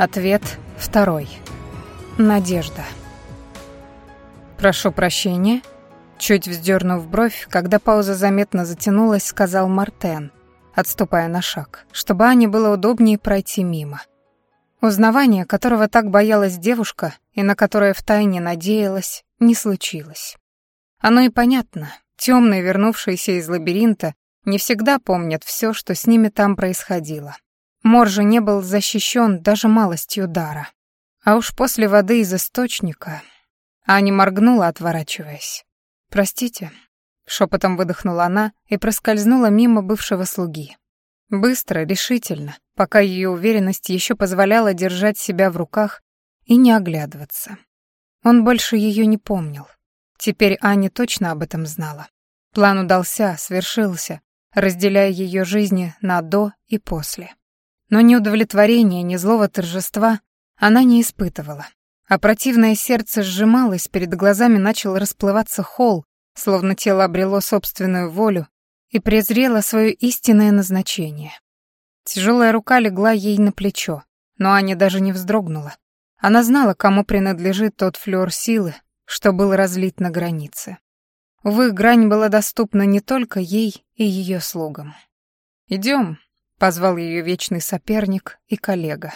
Ответ второй. Надежда. «Прошу прощения», — чуть вздернув бровь, когда пауза заметно затянулась, сказал Мартен, отступая на шаг, чтобы Ане было удобнее пройти мимо. Узнавание, которого так боялась девушка и на которое втайне надеялась, не случилось. Оно и понятно. Темные, вернувшиеся из лабиринта, не всегда помнят все, что с ними там происходило. Мор же не был защищен даже малостью дара. А уж после воды из источника... Аня моргнула, отворачиваясь. «Простите», — шепотом выдохнула она и проскользнула мимо бывшего слуги. Быстро, решительно, пока ее уверенность еще позволяла держать себя в руках и не оглядываться. Он больше ее не помнил. Теперь Аня точно об этом знала. План удался, свершился, разделяя ее жизни на «до» и «после». Но ни удовлетворения, ни злого торжества она не испытывала. А противное сердце сжималось, перед глазами начал расплываться холл, словно тело обрело собственную волю и презрело свое истинное назначение. Тяжелая рука легла ей на плечо, но Аня даже не вздрогнула. Она знала, кому принадлежит тот флёр силы, что был разлит на границе. Увы, грань была доступна не только ей и ее слугам. «Идем», Позвал ее вечный соперник и коллега.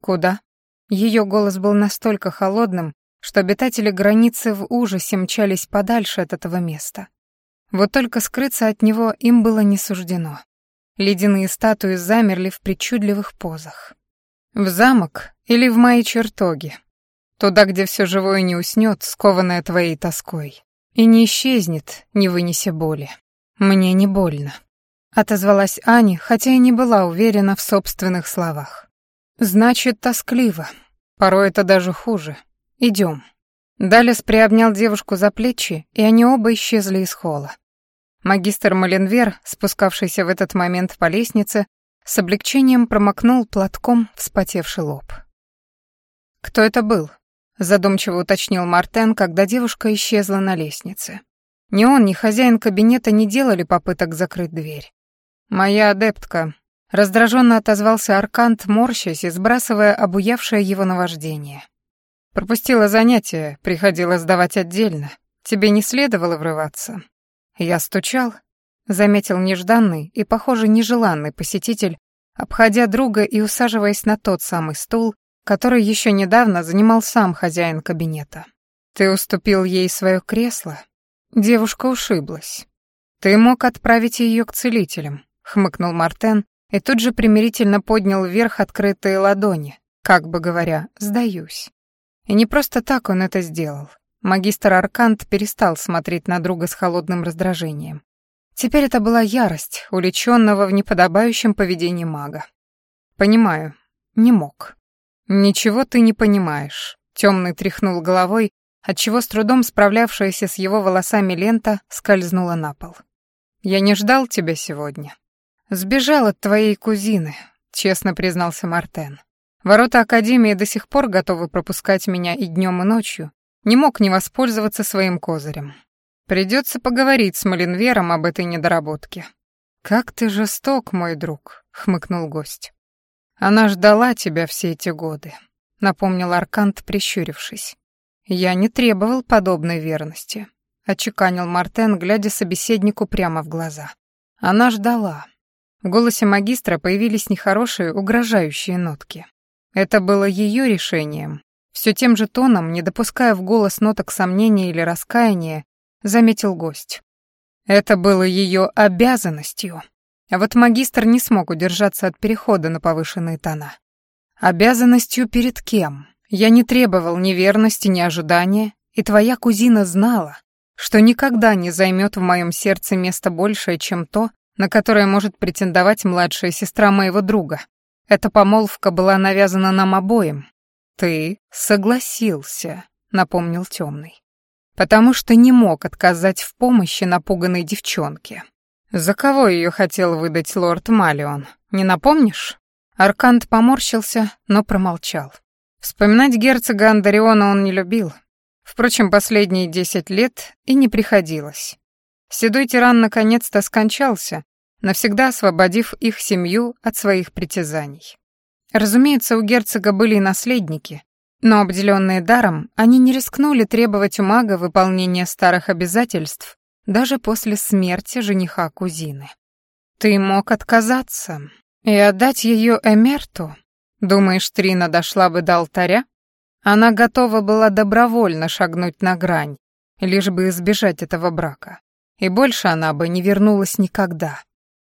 Куда? Ее голос был настолько холодным, что обитатели границы в ужасе мчались подальше от этого места. Вот только скрыться от него им было не суждено. Ледяные статуи замерли в причудливых позах. В замок или в мои чертоги? Туда, где все живое не уснет, скованное твоей тоской, и не исчезнет, не вынеся боли. Мне не больно. Отозвалась Аня, хотя и не была уверена в собственных словах. «Значит, тоскливо. Порой это даже хуже. Идем». Далес приобнял девушку за плечи, и они оба исчезли из холла. Магистр Маленвер, спускавшийся в этот момент по лестнице, с облегчением промокнул платком вспотевший лоб. «Кто это был?» — задумчиво уточнил Мартен, когда девушка исчезла на лестнице. Ни он, ни хозяин кабинета не делали попыток закрыть дверь. «Моя адептка», — раздраженно отозвался Аркант, морщась и сбрасывая обуявшее его наваждение. «Пропустила занятие, приходила сдавать отдельно. Тебе не следовало врываться». Я стучал, заметил нежданный и, похоже, нежеланный посетитель, обходя друга и усаживаясь на тот самый стул, который еще недавно занимал сам хозяин кабинета. «Ты уступил ей свое кресло?» Девушка ушиблась. «Ты мог отправить ее к целителям хмыкнул Мартен и тут же примирительно поднял вверх открытые ладони, как бы говоря, сдаюсь. И не просто так он это сделал. Магистр Аркант перестал смотреть на друга с холодным раздражением. Теперь это была ярость, уличенного в неподобающем поведении мага. «Понимаю. Не мог». «Ничего ты не понимаешь», — темный тряхнул головой, отчего с трудом справлявшаяся с его волосами лента скользнула на пол. «Я не ждал тебя сегодня. «Сбежал от твоей кузины», — честно признался Мартен. «Ворота Академии до сих пор готовы пропускать меня и днем, и ночью. Не мог не воспользоваться своим козырем. Придется поговорить с Малинвером об этой недоработке». «Как ты жесток, мой друг», — хмыкнул гость. «Она ждала тебя все эти годы», — напомнил Аркант, прищурившись. «Я не требовал подобной верности», — очеканил Мартен, глядя собеседнику прямо в глаза. «Она ждала. В голосе магистра появились нехорошие, угрожающие нотки. Это было ее решением. Все тем же тоном, не допуская в голос ноток сомнения или раскаяния, заметил гость. Это было ее обязанностью. А вот магистр не смог удержаться от перехода на повышенные тона. Обязанностью перед кем? Я не требовал ни верности, ни ожидания, и твоя кузина знала, что никогда не займет в моем сердце место большее, чем то, на которое может претендовать младшая сестра моего друга. Эта помолвка была навязана нам обоим. Ты согласился, напомнил темный. Потому что не мог отказать в помощи напуганной девчонке. За кого ее хотел выдать лорд Малион, не напомнишь? Аркант поморщился, но промолчал. Вспоминать герцога Андариона он не любил. Впрочем, последние десять лет и не приходилось. Седой тиран наконец-то скончался, навсегда освободив их семью от своих притязаний. Разумеется, у герцога были и наследники, но обделенные даром, они не рискнули требовать у мага выполнения старых обязательств даже после смерти жениха кузины. Ты мог отказаться и отдать ее Эмерту? Думаешь, Трина дошла бы до алтаря? Она готова была добровольно шагнуть на грань, лишь бы избежать этого брака. И больше она бы не вернулась никогда.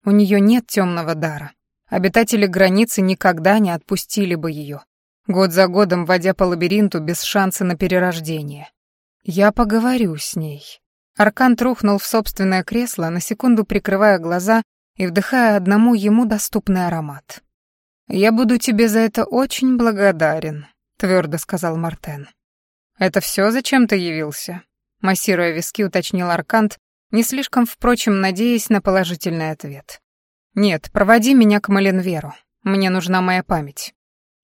У нее нет темного дара. Обитатели границы никогда не отпустили бы ее, год за годом водя по лабиринту без шанса на перерождение. Я поговорю с ней. Аркан трухнул в собственное кресло, на секунду прикрывая глаза и вдыхая одному ему доступный аромат. «Я буду тебе за это очень благодарен», — твердо сказал Мартен. «Это все, зачем ты явился?» Массируя виски, уточнил Аркант, не слишком, впрочем, надеясь на положительный ответ. «Нет, проводи меня к Маленверу. Мне нужна моя память».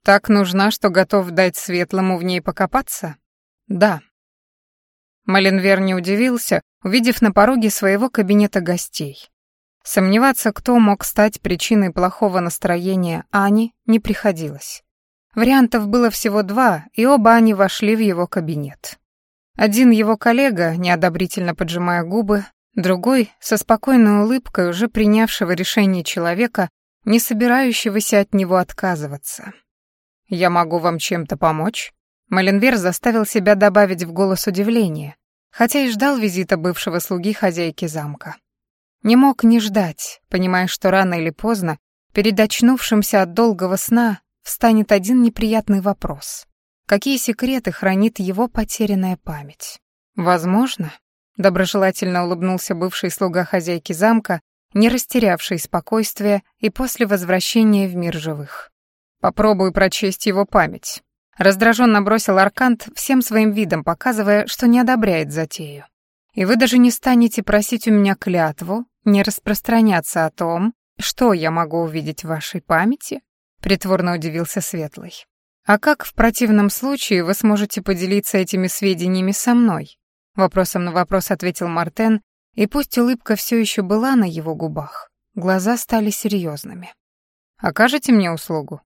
«Так нужна, что готов дать Светлому в ней покопаться?» «Да». Маленвер не удивился, увидев на пороге своего кабинета гостей. Сомневаться, кто мог стать причиной плохого настроения Ани, не приходилось. Вариантов было всего два, и оба они вошли в его кабинет. Один его коллега, неодобрительно поджимая губы, Другой, со спокойной улыбкой уже принявшего решение человека, не собирающегося от него отказываться. «Я могу вам чем-то помочь?» Маленвер заставил себя добавить в голос удивление, хотя и ждал визита бывшего слуги хозяйки замка. Не мог не ждать, понимая, что рано или поздно, перед очнувшимся от долгого сна, встанет один неприятный вопрос. Какие секреты хранит его потерянная память? Возможно, Доброжелательно улыбнулся бывший слуга хозяйки замка, не растерявший спокойствия и после возвращения в мир живых. Попробую прочесть его память. Раздраженно бросил Аркант, всем своим видом показывая, что не одобряет затею. И вы даже не станете просить у меня клятву не распространяться о том, что я могу увидеть в вашей памяти? Притворно удивился Светлый. А как в противном случае вы сможете поделиться этими сведениями со мной? Вопросом на вопрос ответил Мартен, и пусть улыбка все еще была на его губах, глаза стали серьезными. «Окажете мне услугу?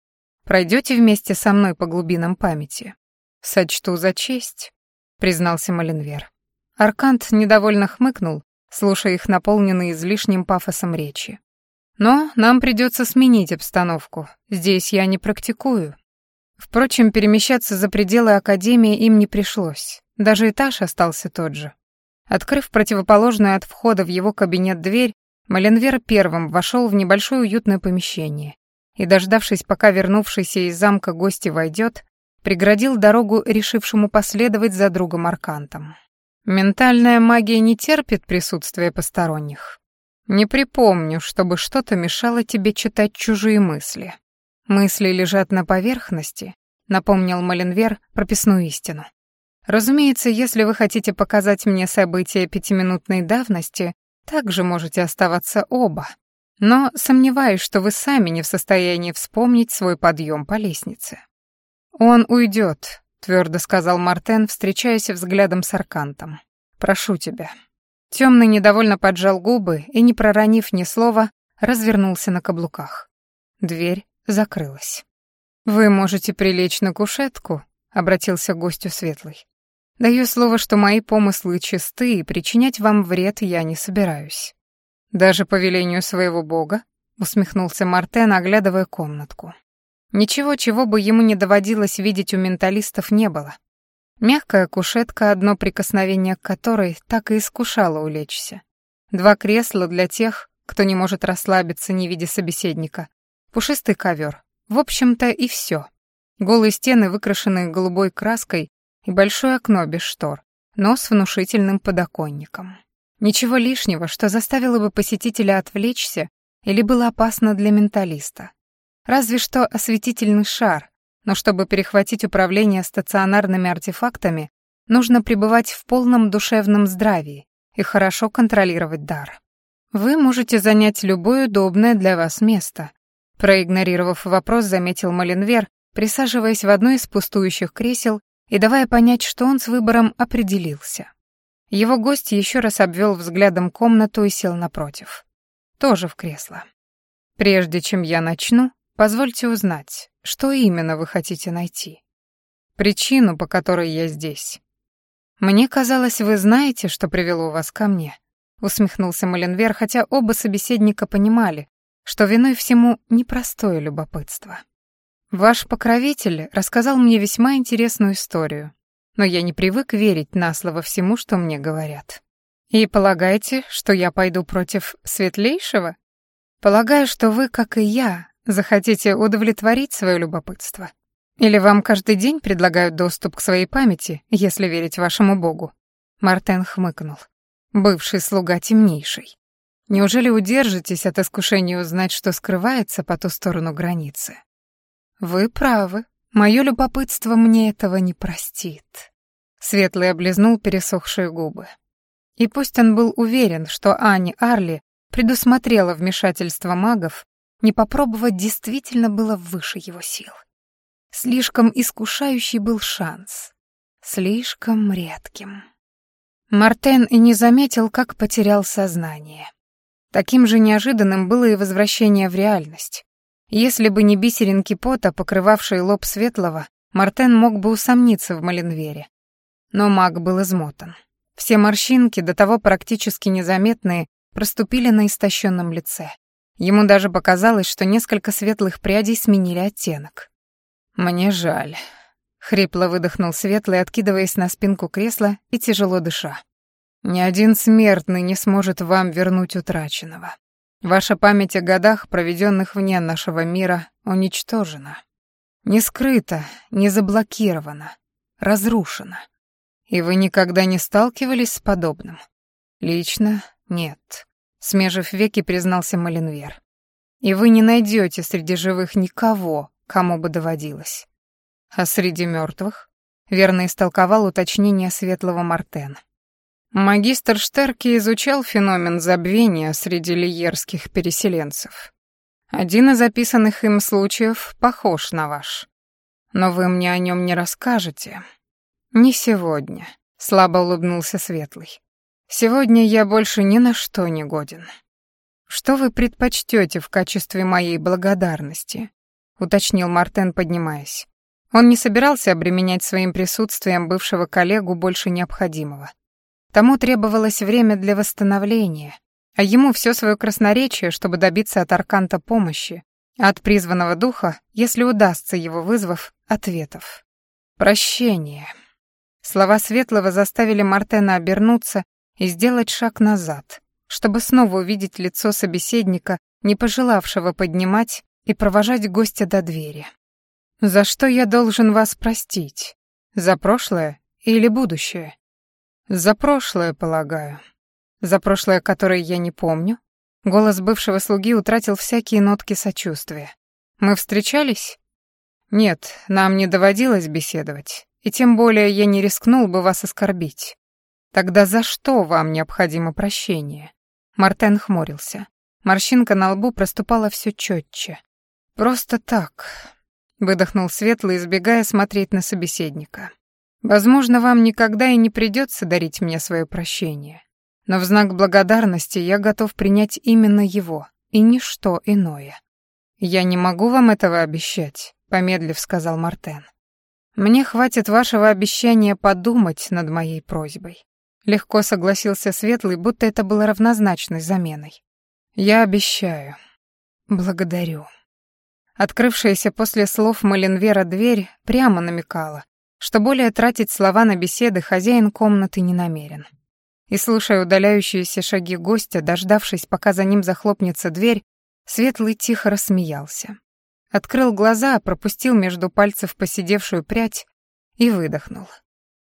Пройдете вместе со мной по глубинам памяти?» «Сочту за честь», — признался Маленвер. Аркант недовольно хмыкнул, слушая их наполненные излишним пафосом речи. «Но нам придется сменить обстановку. Здесь я не практикую». Впрочем, перемещаться за пределы Академии им не пришлось. Даже этаж остался тот же. Открыв противоположную от входа в его кабинет дверь, Маленвер первым вошел в небольшое уютное помещение и, дождавшись, пока вернувшийся из замка гости войдет, преградил дорогу решившему последовать за другом Аркантом. Ментальная магия не терпит присутствия посторонних. Не припомню, чтобы что-то мешало тебе читать чужие мысли. Мысли лежат на поверхности, напомнил Маленвер прописную истину. Разумеется, если вы хотите показать мне события пятиминутной давности, также можете оставаться оба. Но сомневаюсь, что вы сами не в состоянии вспомнить свой подъем по лестнице. Он уйдет, твердо сказал Мартен, встречаясь взглядом с Аркантом. Прошу тебя. Темный недовольно поджал губы и, не проронив ни слова, развернулся на каблуках. Дверь закрылась. Вы можете прилечь на кушетку, обратился к гостю Светлый. Даю слово, что мои помыслы чисты, и причинять вам вред я не собираюсь. Даже по велению своего бога, усмехнулся Мартен, оглядывая комнатку. Ничего, чего бы ему не доводилось видеть у менталистов, не было. Мягкая кушетка, одно прикосновение к которой так и искушало улечься. Два кресла для тех, кто не может расслабиться, не видя собеседника. Пушистый ковер. В общем-то и все. Голые стены, выкрашенные голубой краской, и большое окно без штор, но с внушительным подоконником. Ничего лишнего, что заставило бы посетителя отвлечься или было опасно для менталиста. Разве что осветительный шар, но чтобы перехватить управление стационарными артефактами, нужно пребывать в полном душевном здравии и хорошо контролировать дар. Вы можете занять любое удобное для вас место. Проигнорировав вопрос, заметил Маленвер, присаживаясь в одно из пустующих кресел и давая понять, что он с выбором определился. Его гость еще раз обвел взглядом комнату и сел напротив. Тоже в кресло. «Прежде чем я начну, Позвольте узнать, что именно вы хотите найти? Причину, по которой я здесь. Мне казалось, вы знаете, что привело вас ко мне, усмехнулся Маленвер, хотя оба собеседника понимали, что виной всему непростое любопытство. Ваш покровитель рассказал мне весьма интересную историю, но я не привык верить на слово всему, что мне говорят. И полагаете, что я пойду против светлейшего? Полагаю, что вы, как и я, захотите удовлетворить свое любопытство. Или вам каждый день предлагают доступ к своей памяти, если верить вашему богу? Мартен хмыкнул. Бывший слуга темнейший. Неужели удержитесь от искушения узнать, что скрывается по ту сторону границы? Вы правы. Мое любопытство мне этого не простит. Светлый облизнул пересохшие губы. И пусть он был уверен, что Ани Арли предусмотрела вмешательство магов, не попробовать действительно было выше его сил. Слишком искушающий был шанс. Слишком редким. Мартен и не заметил, как потерял сознание. Таким же неожиданным было и возвращение в реальность. Если бы не бисеринки пота, покрывавшие лоб Светлого, Мартен мог бы усомниться в Маленвере. Но маг был измотан. Все морщинки, до того практически незаметные, проступили на истощенном лице. Ему даже показалось, что несколько светлых прядей сменили оттенок. «Мне жаль», — хрипло выдохнул Светлый, откидываясь на спинку кресла и тяжело дыша. «Ни один смертный не сможет вам вернуть утраченного. Ваша память о годах, проведенных вне нашего мира, уничтожена. Не скрыта, не заблокирована, разрушена. И вы никогда не сталкивались с подобным? Лично нет. Смежив веки, признался Малинвер. И вы не найдете среди живых никого, кому бы доводилось. А среди мертвых? Верно истолковал уточнение светлого Мартена. Магистр Штерки изучал феномен забвения среди лиерских переселенцев. Один из описанных им случаев похож на ваш. Но вы мне о нем не расскажете. Не сегодня, слабо улыбнулся Светлый. Сегодня я больше ни на что не годен. Что вы предпочтете в качестве моей благодарности? уточнил Мартен, поднимаясь. Он не собирался обременять своим присутствием бывшего коллегу больше необходимого. Тому требовалось время для восстановления, а ему все свое красноречие, чтобы добиться от Арканта помощи, а от призванного духа, если удастся его вызвав, ответов. Прощение. Слова Светлого заставили Мартена обернуться и сделать шаг назад, чтобы снова увидеть лицо собеседника, не пожелавшего поднимать и провожать гостя до двери. «За что я должен вас простить? За прошлое или будущее?» «За прошлое, полагаю. За прошлое, которое я не помню?» Голос бывшего слуги утратил всякие нотки сочувствия. «Мы встречались?» «Нет, нам не доводилось беседовать, и тем более я не рискнул бы вас оскорбить. Тогда за что вам необходимо прощение?» Мартен хмурился. Морщинка на лбу проступала все четче. «Просто так», — выдохнул Светлый, избегая смотреть на собеседника. «Возможно, вам никогда и не придется дарить мне свое прощение, но в знак благодарности я готов принять именно его, и ничто иное». «Я не могу вам этого обещать», — помедлив сказал Мартен. «Мне хватит вашего обещания подумать над моей просьбой». Легко согласился Светлый, будто это было равнозначной заменой. «Я обещаю». «Благодарю». Открывшаяся после слов Маленвера дверь прямо намекала, что более тратить слова на беседы хозяин комнаты не намерен. И слушая удаляющиеся шаги гостя, дождавшись, пока за ним захлопнется дверь, Светлый тихо рассмеялся. Открыл глаза, пропустил между пальцев посидевшую прядь и выдохнул.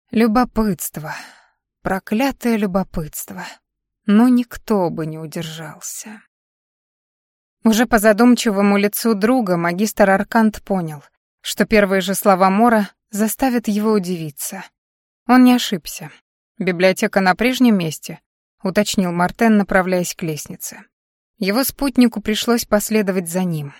Любопытство. Проклятое любопытство. Но никто бы не удержался. Уже по задумчивому лицу друга магистр Аркант понял, что первые же слова Мора заставят его удивиться. Он не ошибся. «Библиотека на прежнем месте», — уточнил Мартен, направляясь к лестнице. Его спутнику пришлось последовать за ним.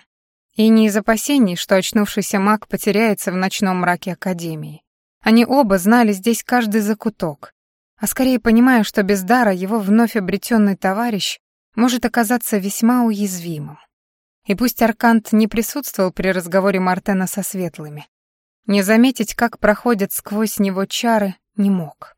И не из опасений, что очнувшийся маг потеряется в ночном мраке Академии. Они оба знали здесь каждый закуток, а скорее понимая, что без дара его вновь обретенный товарищ может оказаться весьма уязвимым. И пусть Аркант не присутствовал при разговоре Мартена со светлыми, не заметить, как проходят сквозь него чары, не мог.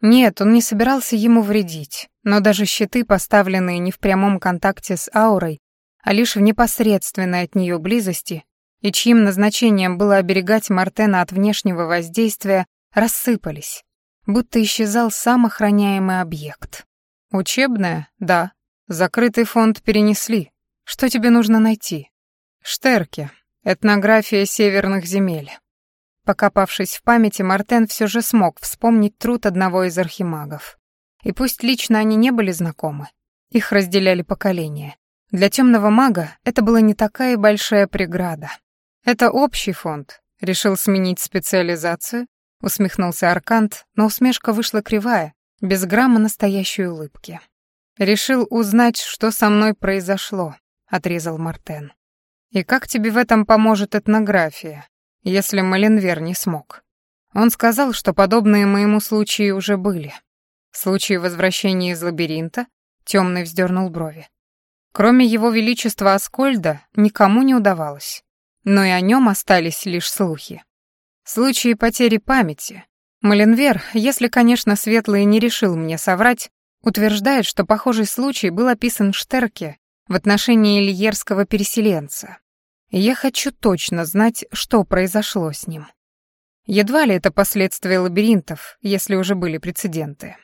Нет, он не собирался ему вредить, но даже щиты, поставленные не в прямом контакте с аурой, а лишь в непосредственной от нее близости, и чьим назначением было оберегать Мартена от внешнего воздействия, рассыпались, будто исчезал сам охраняемый объект. «Учебная? Да. Закрытый фонд перенесли. Что тебе нужно найти?» «Штерки. Этнография северных земель». Покопавшись в памяти, Мартен все же смог вспомнить труд одного из архимагов. И пусть лично они не были знакомы, их разделяли поколения. Для темного мага это была не такая большая преграда. Это общий фонд. Решил сменить специализацию, усмехнулся Аркант, но усмешка вышла кривая, без грамма настоящей улыбки. Решил узнать, что со мной произошло, отрезал Мартен. И как тебе в этом поможет этнография? Если Маленвер не смог. Он сказал, что подобные моему случаи уже были. Случаи возвращения из лабиринта темный вздернул брови. Кроме его величества Аскольда, никому не удавалось. Но и о нем остались лишь слухи. Случаи потери памяти. Маленвер, если, конечно, Светлый не решил мне соврать, утверждает, что похожий случай был описан Штерке в отношении ильерского переселенца я хочу точно знать, что произошло с ним. Едва ли это последствия лабиринтов, если уже были прецеденты.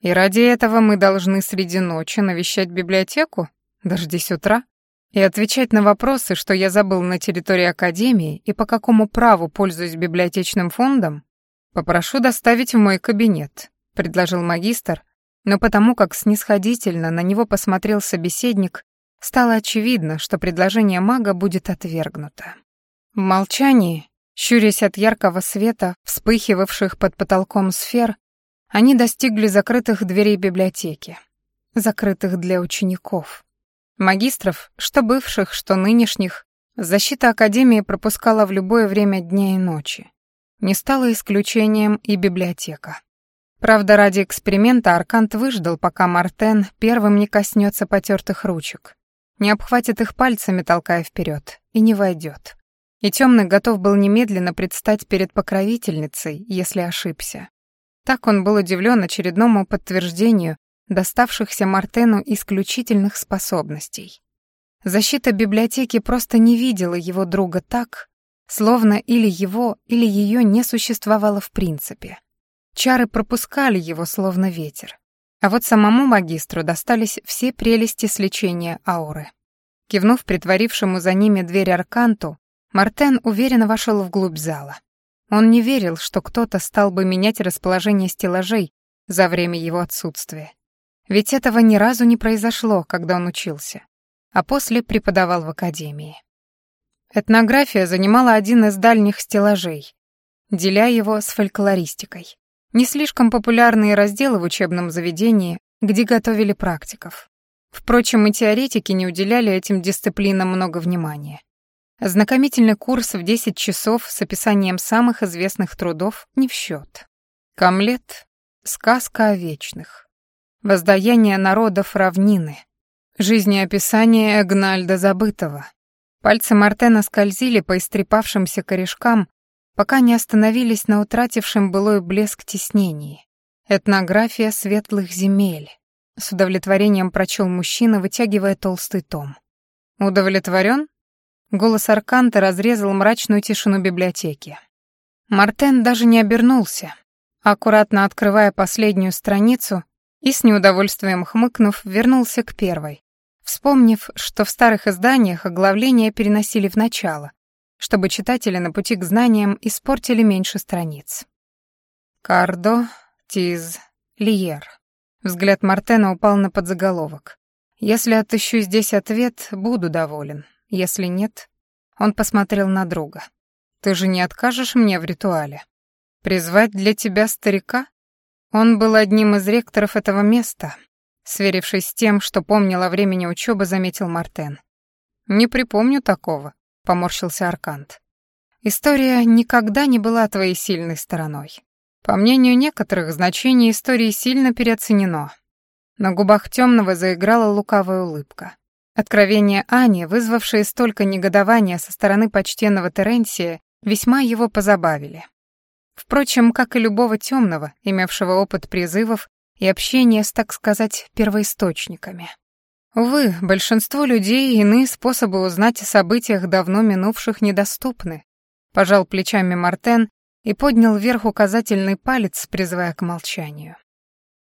И ради этого мы должны среди ночи навещать библиотеку, дождись утра, и отвечать на вопросы, что я забыл на территории Академии и по какому праву пользуюсь библиотечным фондом, попрошу доставить в мой кабинет, предложил магистр, но потому как снисходительно на него посмотрел собеседник, Стало очевидно, что предложение мага будет отвергнуто. В молчании, щурясь от яркого света, вспыхивавших под потолком сфер, они достигли закрытых дверей библиотеки, закрытых для учеников. Магистров, что бывших, что нынешних, защита Академии пропускала в любое время дня и ночи. Не стало исключением и библиотека. Правда, ради эксперимента Аркант выждал, пока Мартен первым не коснется потертых ручек не обхватит их пальцами, толкая вперед, и не войдет. И темный готов был немедленно предстать перед покровительницей, если ошибся. Так он был удивлен очередному подтверждению доставшихся Мартену исключительных способностей. Защита библиотеки просто не видела его друга так, словно или его, или ее не существовало в принципе. Чары пропускали его, словно ветер. А вот самому магистру достались все прелести сличения ауры. Кивнув притворившему за ними дверь Арканту, Мартен уверенно вошел вглубь зала. Он не верил, что кто-то стал бы менять расположение стеллажей за время его отсутствия. Ведь этого ни разу не произошло, когда он учился, а после преподавал в академии. Этнография занимала один из дальних стеллажей, деля его с фольклористикой. Не слишком популярные разделы в учебном заведении, где готовили практиков. Впрочем, и теоретики не уделяли этим дисциплинам много внимания. Ознакомительный курс в 10 часов с описанием самых известных трудов не в счет. Камлет — сказка о вечных. Воздаяние народов равнины. Жизнеописание Эгнальда Забытого. Пальцы Мартена скользили по истрепавшимся корешкам, пока не остановились на утратившем былой блеск теснении. Этнография светлых земель. С удовлетворением прочел мужчина, вытягивая толстый том. «Удовлетворен?» Голос Арканта разрезал мрачную тишину библиотеки. Мартен даже не обернулся, аккуратно открывая последнюю страницу и с неудовольствием хмыкнув, вернулся к первой, вспомнив, что в старых изданиях оглавления переносили в начало, чтобы читатели на пути к знаниям испортили меньше страниц. Кардо, Тиз, Лиер. Взгляд Мартена упал на подзаголовок. Если отыщу здесь ответ, буду доволен. Если нет, он посмотрел на друга. Ты же не откажешь мне в ритуале? Призвать для тебя старика? Он был одним из ректоров этого места. Сверившись с тем, что помнил о времени учебы, заметил Мартен. Не припомню такого поморщился Аркант. История никогда не была твоей сильной стороной. По мнению некоторых, значение истории сильно переоценено. На губах темного заиграла лукавая улыбка. Откровения Ани, вызвавшие столько негодования со стороны почтенного Теренсия, весьма его позабавили. Впрочем, как и любого темного, имевшего опыт призывов и общения с, так сказать, первоисточниками. Увы, большинству людей иные способы узнать о событиях давно минувших недоступны. Пожал плечами Мартен и поднял вверх указательный палец, призывая к молчанию.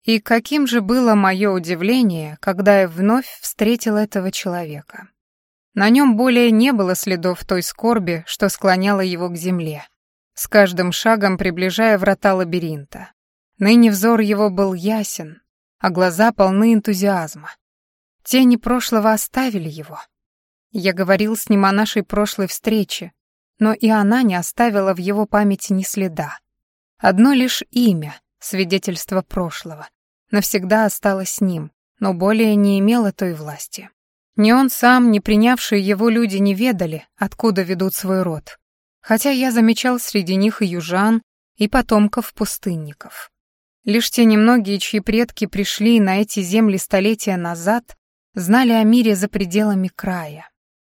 И каким же было мое удивление, когда я вновь встретил этого человека. На нем более не было следов той скорби, что склоняла его к земле, с каждым шагом приближая врата лабиринта. Ныне взор его был ясен, а глаза полны энтузиазма. Тени прошлого оставили его. Я говорил с ним о нашей прошлой встрече, но и она не оставила в его памяти ни следа. Одно лишь имя, свидетельство прошлого, навсегда осталось с ним, но более не имело той власти. Ни он сам, ни принявшие его люди не ведали, откуда ведут свой род, хотя я замечал среди них и южан, и потомков пустынников. Лишь те немногие, чьи предки пришли на эти земли столетия назад, знали о мире за пределами края.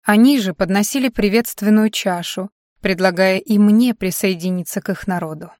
Они же подносили приветственную чашу, предлагая и мне присоединиться к их народу.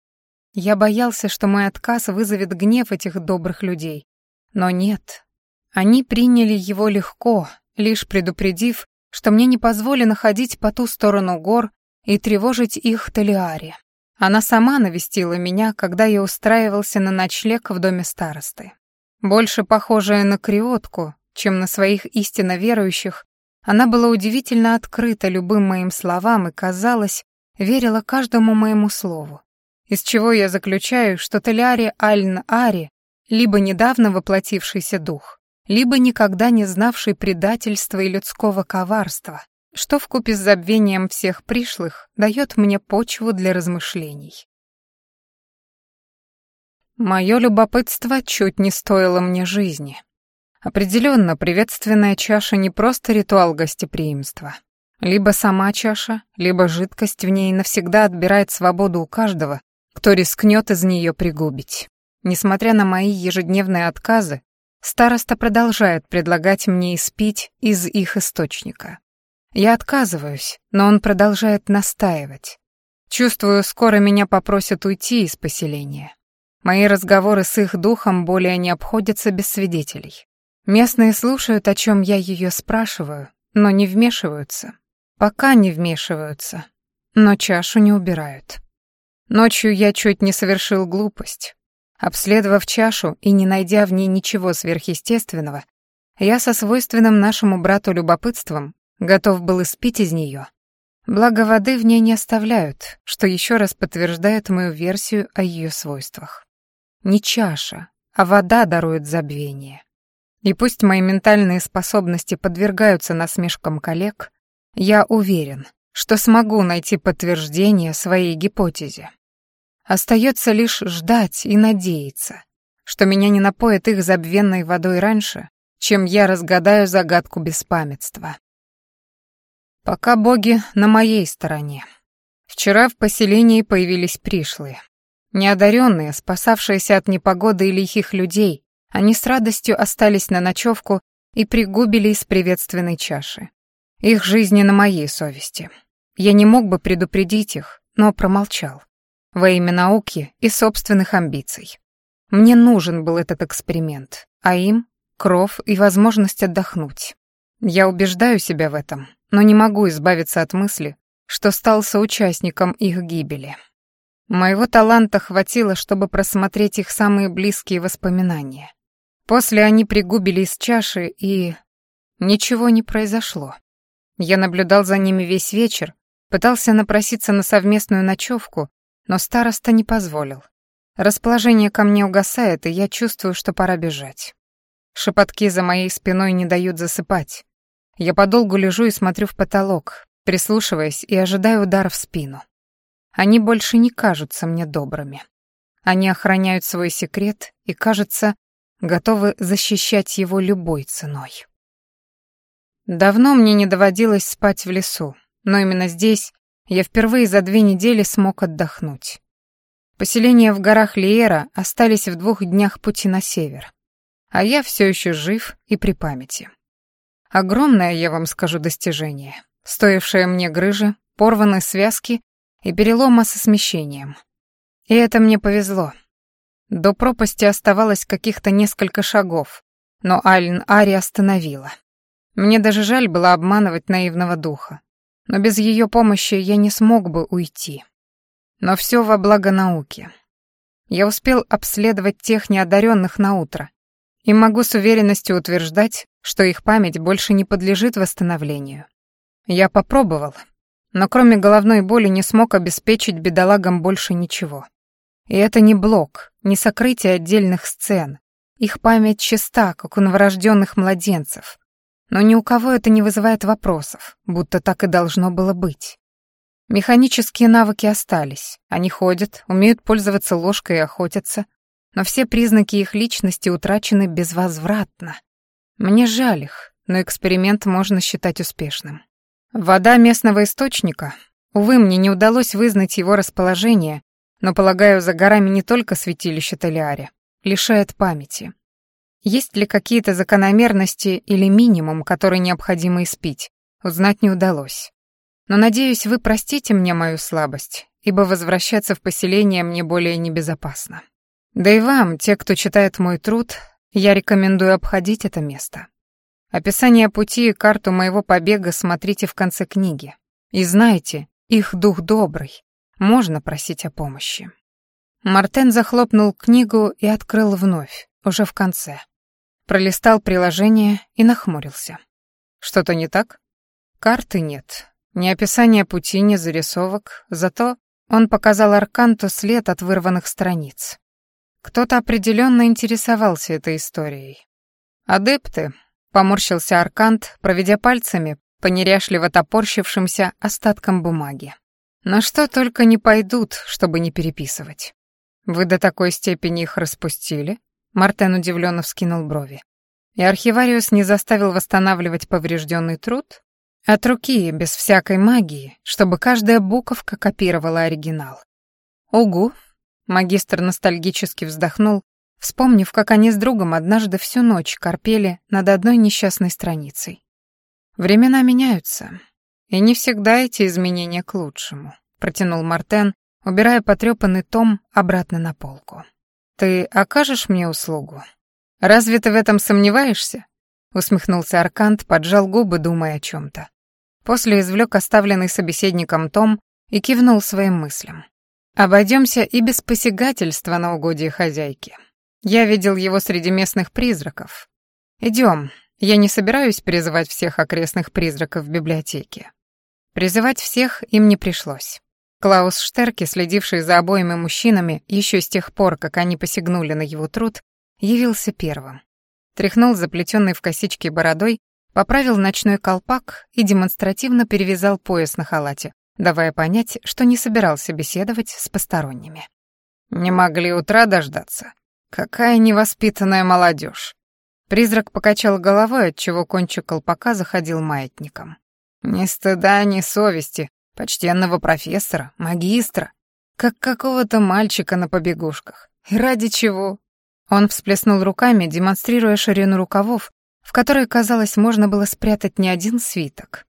Я боялся, что мой отказ вызовет гнев этих добрых людей. Но нет. Они приняли его легко, лишь предупредив, что мне не позволено ходить по ту сторону гор и тревожить их Талиаре. Она сама навестила меня, когда я устраивался на ночлег в доме старосты. Больше похожая на криотку, чем на своих истинно верующих, она была удивительно открыта любым моим словам и, казалось, верила каждому моему слову. Из чего я заключаю, что Теляри Альн-Ари либо недавно воплотившийся дух, либо никогда не знавший предательства и людского коварства, что вкупе с забвением всех пришлых дает мне почву для размышлений. Мое любопытство чуть не стоило мне жизни. Определенно, приветственная чаша не просто ритуал гостеприимства. Либо сама чаша, либо жидкость в ней навсегда отбирает свободу у каждого, кто рискнет из нее пригубить. Несмотря на мои ежедневные отказы, староста продолжает предлагать мне испить из их источника. Я отказываюсь, но он продолжает настаивать. Чувствую, скоро меня попросят уйти из поселения. Мои разговоры с их духом более не обходятся без свидетелей. Местные слушают, о чем я ее спрашиваю, но не вмешиваются. Пока не вмешиваются, но чашу не убирают. Ночью я чуть не совершил глупость. Обследовав чашу и не найдя в ней ничего сверхъестественного, я со свойственным нашему брату любопытством готов был испить из нее. Благо воды в ней не оставляют, что еще раз подтверждает мою версию о ее свойствах. Не чаша, а вода дарует забвение. И пусть мои ментальные способности подвергаются насмешкам коллег, я уверен, что смогу найти подтверждение своей гипотезе. Остается лишь ждать и надеяться, что меня не напоят их забвенной водой раньше, чем я разгадаю загадку беспамятства. Пока боги на моей стороне. Вчера в поселении появились пришлые. Неодаренные, спасавшиеся от непогоды и лихих людей, они с радостью остались на ночевку и пригубили из приветственной чаши. Их жизни на моей совести. Я не мог бы предупредить их, но промолчал. Во имя науки и собственных амбиций. Мне нужен был этот эксперимент, а им — кров и возможность отдохнуть. Я убеждаю себя в этом, но не могу избавиться от мысли, что стал соучастником их гибели. Моего таланта хватило, чтобы просмотреть их самые близкие воспоминания. После они пригубили из чаши, и... Ничего не произошло. Я наблюдал за ними весь вечер, пытался напроситься на совместную ночевку, но староста не позволил. Расположение ко мне угасает, и я чувствую, что пора бежать. Шепотки за моей спиной не дают засыпать. Я подолгу лежу и смотрю в потолок, прислушиваясь и ожидая удара в спину. Они больше не кажутся мне добрыми. Они охраняют свой секрет и, кажется, готовы защищать его любой ценой. Давно мне не доводилось спать в лесу, но именно здесь я впервые за две недели смог отдохнуть. Поселения в горах Лиера остались в двух днях пути на север, а я все еще жив и при памяти. Огромное, я вам скажу, достижение, стоившее мне грыжи, порванные связки и перелома со смещением. И это мне повезло. До пропасти оставалось каких-то несколько шагов, но Айлен Ари остановила. Мне даже жаль было обманывать наивного духа, но без ее помощи я не смог бы уйти. Но все во благо науки. Я успел обследовать тех неодаренных на утро и могу с уверенностью утверждать, что их память больше не подлежит восстановлению. Я попробовал, но кроме головной боли не смог обеспечить бедолагам больше ничего. И это не блок, не сокрытие отдельных сцен. Их память чиста, как у новорожденных младенцев. Но ни у кого это не вызывает вопросов, будто так и должно было быть. Механические навыки остались. Они ходят, умеют пользоваться ложкой и охотятся, но все признаки их личности утрачены безвозвратно. Мне жаль их, но эксперимент можно считать успешным. Вода местного источника, увы, мне не удалось вызнать его расположение, но, полагаю, за горами не только святилище Талиаре, лишает памяти. Есть ли какие-то закономерности или минимум, который необходимо испить, узнать не удалось. Но, надеюсь, вы простите мне мою слабость, ибо возвращаться в поселение мне более небезопасно. Да и вам, те, кто читает мой труд, я рекомендую обходить это место. Описание пути и карту моего побега смотрите в конце книги. И знайте, их дух добрый, можно просить о помощи. Мартен захлопнул книгу и открыл вновь, уже в конце. Пролистал приложение и нахмурился. Что-то не так? Карты нет. Ни описания пути, ни зарисовок. Зато он показал Арканту след от вырванных страниц. Кто-то определенно интересовался этой историей. «Адепты», — поморщился Аркант, проведя пальцами по неряшливо топорщившимся остаткам бумаги. На что только не пойдут, чтобы не переписывать. Вы до такой степени их распустили? Мартен удивленно вскинул брови. И архивариус не заставил восстанавливать поврежденный труд? От руки, без всякой магии, чтобы каждая буковка копировала оригинал. Угу. Магистр ностальгически вздохнул, вспомнив, как они с другом однажды всю ночь корпели над одной несчастной страницей. Времена меняются, и не всегда эти изменения к лучшему, протянул Мартен, убирая потрепанный том обратно на полку. Ты окажешь мне услугу? Разве ты в этом сомневаешься? усмехнулся Аркант, поджал губы, думая о чем то После извлек оставленный собеседником том и кивнул своим мыслям. Обойдемся и без посягательства на угодье хозяйки. Я видел его среди местных призраков. Идем. Я не собираюсь призывать всех окрестных призраков в библиотеке. Призывать всех им не пришлось. Клаус Штерки, следивший за обоими мужчинами еще с тех пор, как они посягнули на его труд, явился первым. Тряхнул заплетенной в косички бородой, поправил ночной колпак и демонстративно перевязал пояс на халате, давая понять, что не собирался беседовать с посторонними. «Не могли утра дождаться? Какая невоспитанная молодежь!» Призрак покачал головой, отчего кончик колпака заходил маятником. Ни стыда, ни совести, почтенного профессора, магистра, как какого-то мальчика на побегушках. И ради чего? Он всплеснул руками, демонстрируя ширину рукавов, в которой, казалось, можно было спрятать не один свиток.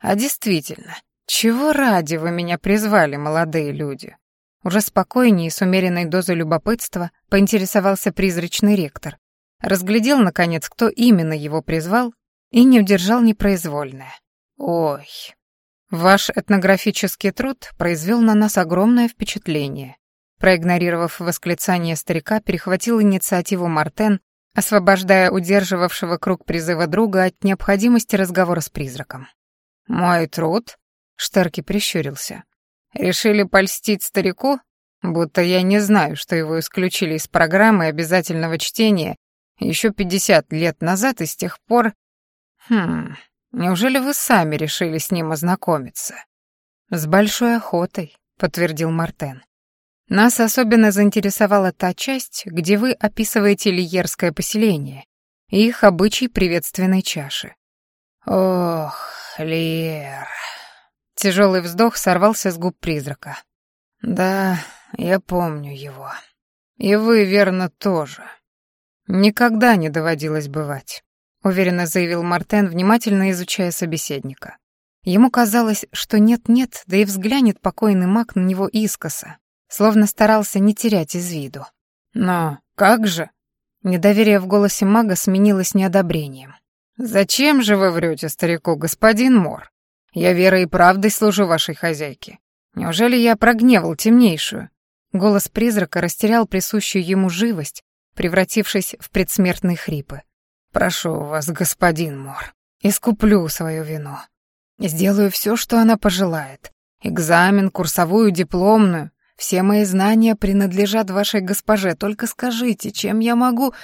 А действительно, чего ради вы меня призвали, молодые люди? Уже спокойнее и с умеренной дозой любопытства поинтересовался призрачный ректор. Разглядел, наконец, кто именно его призвал, и не удержал непроизвольное. Ой, ваш этнографический труд произвел на нас огромное впечатление. Проигнорировав восклицание старика, перехватил инициативу Мартен, освобождая удерживавшего круг призыва друга от необходимости разговора с призраком. «Мой труд?» — Штерки прищурился. «Решили польстить старику? Будто я не знаю, что его исключили из программы обязательного чтения еще пятьдесят лет назад и с тех пор... Хм, Неужели вы сами решили с ним ознакомиться? С большой охотой, подтвердил Мартен. Нас особенно заинтересовала та часть, где вы описываете лиерское поселение и их обычай приветственной чаши. Ох, Лиер. Тяжелый вздох сорвался с губ призрака. Да, я помню его. И вы, верно, тоже. Никогда не доводилось бывать. — уверенно заявил Мартен, внимательно изучая собеседника. Ему казалось, что нет-нет, да и взглянет покойный маг на него искоса, словно старался не терять из виду. «Но как же?» Недоверие в голосе мага сменилось неодобрением. «Зачем же вы врете старику, господин Мор? Я верой и правдой служу вашей хозяйке. Неужели я прогневал темнейшую?» Голос призрака растерял присущую ему живость, превратившись в предсмертные хрипы. «Прошу вас, господин Мор, искуплю свою вину. Сделаю все, что она пожелает. Экзамен, курсовую, дипломную. Все мои знания принадлежат вашей госпоже. Только скажите, чем я могу...»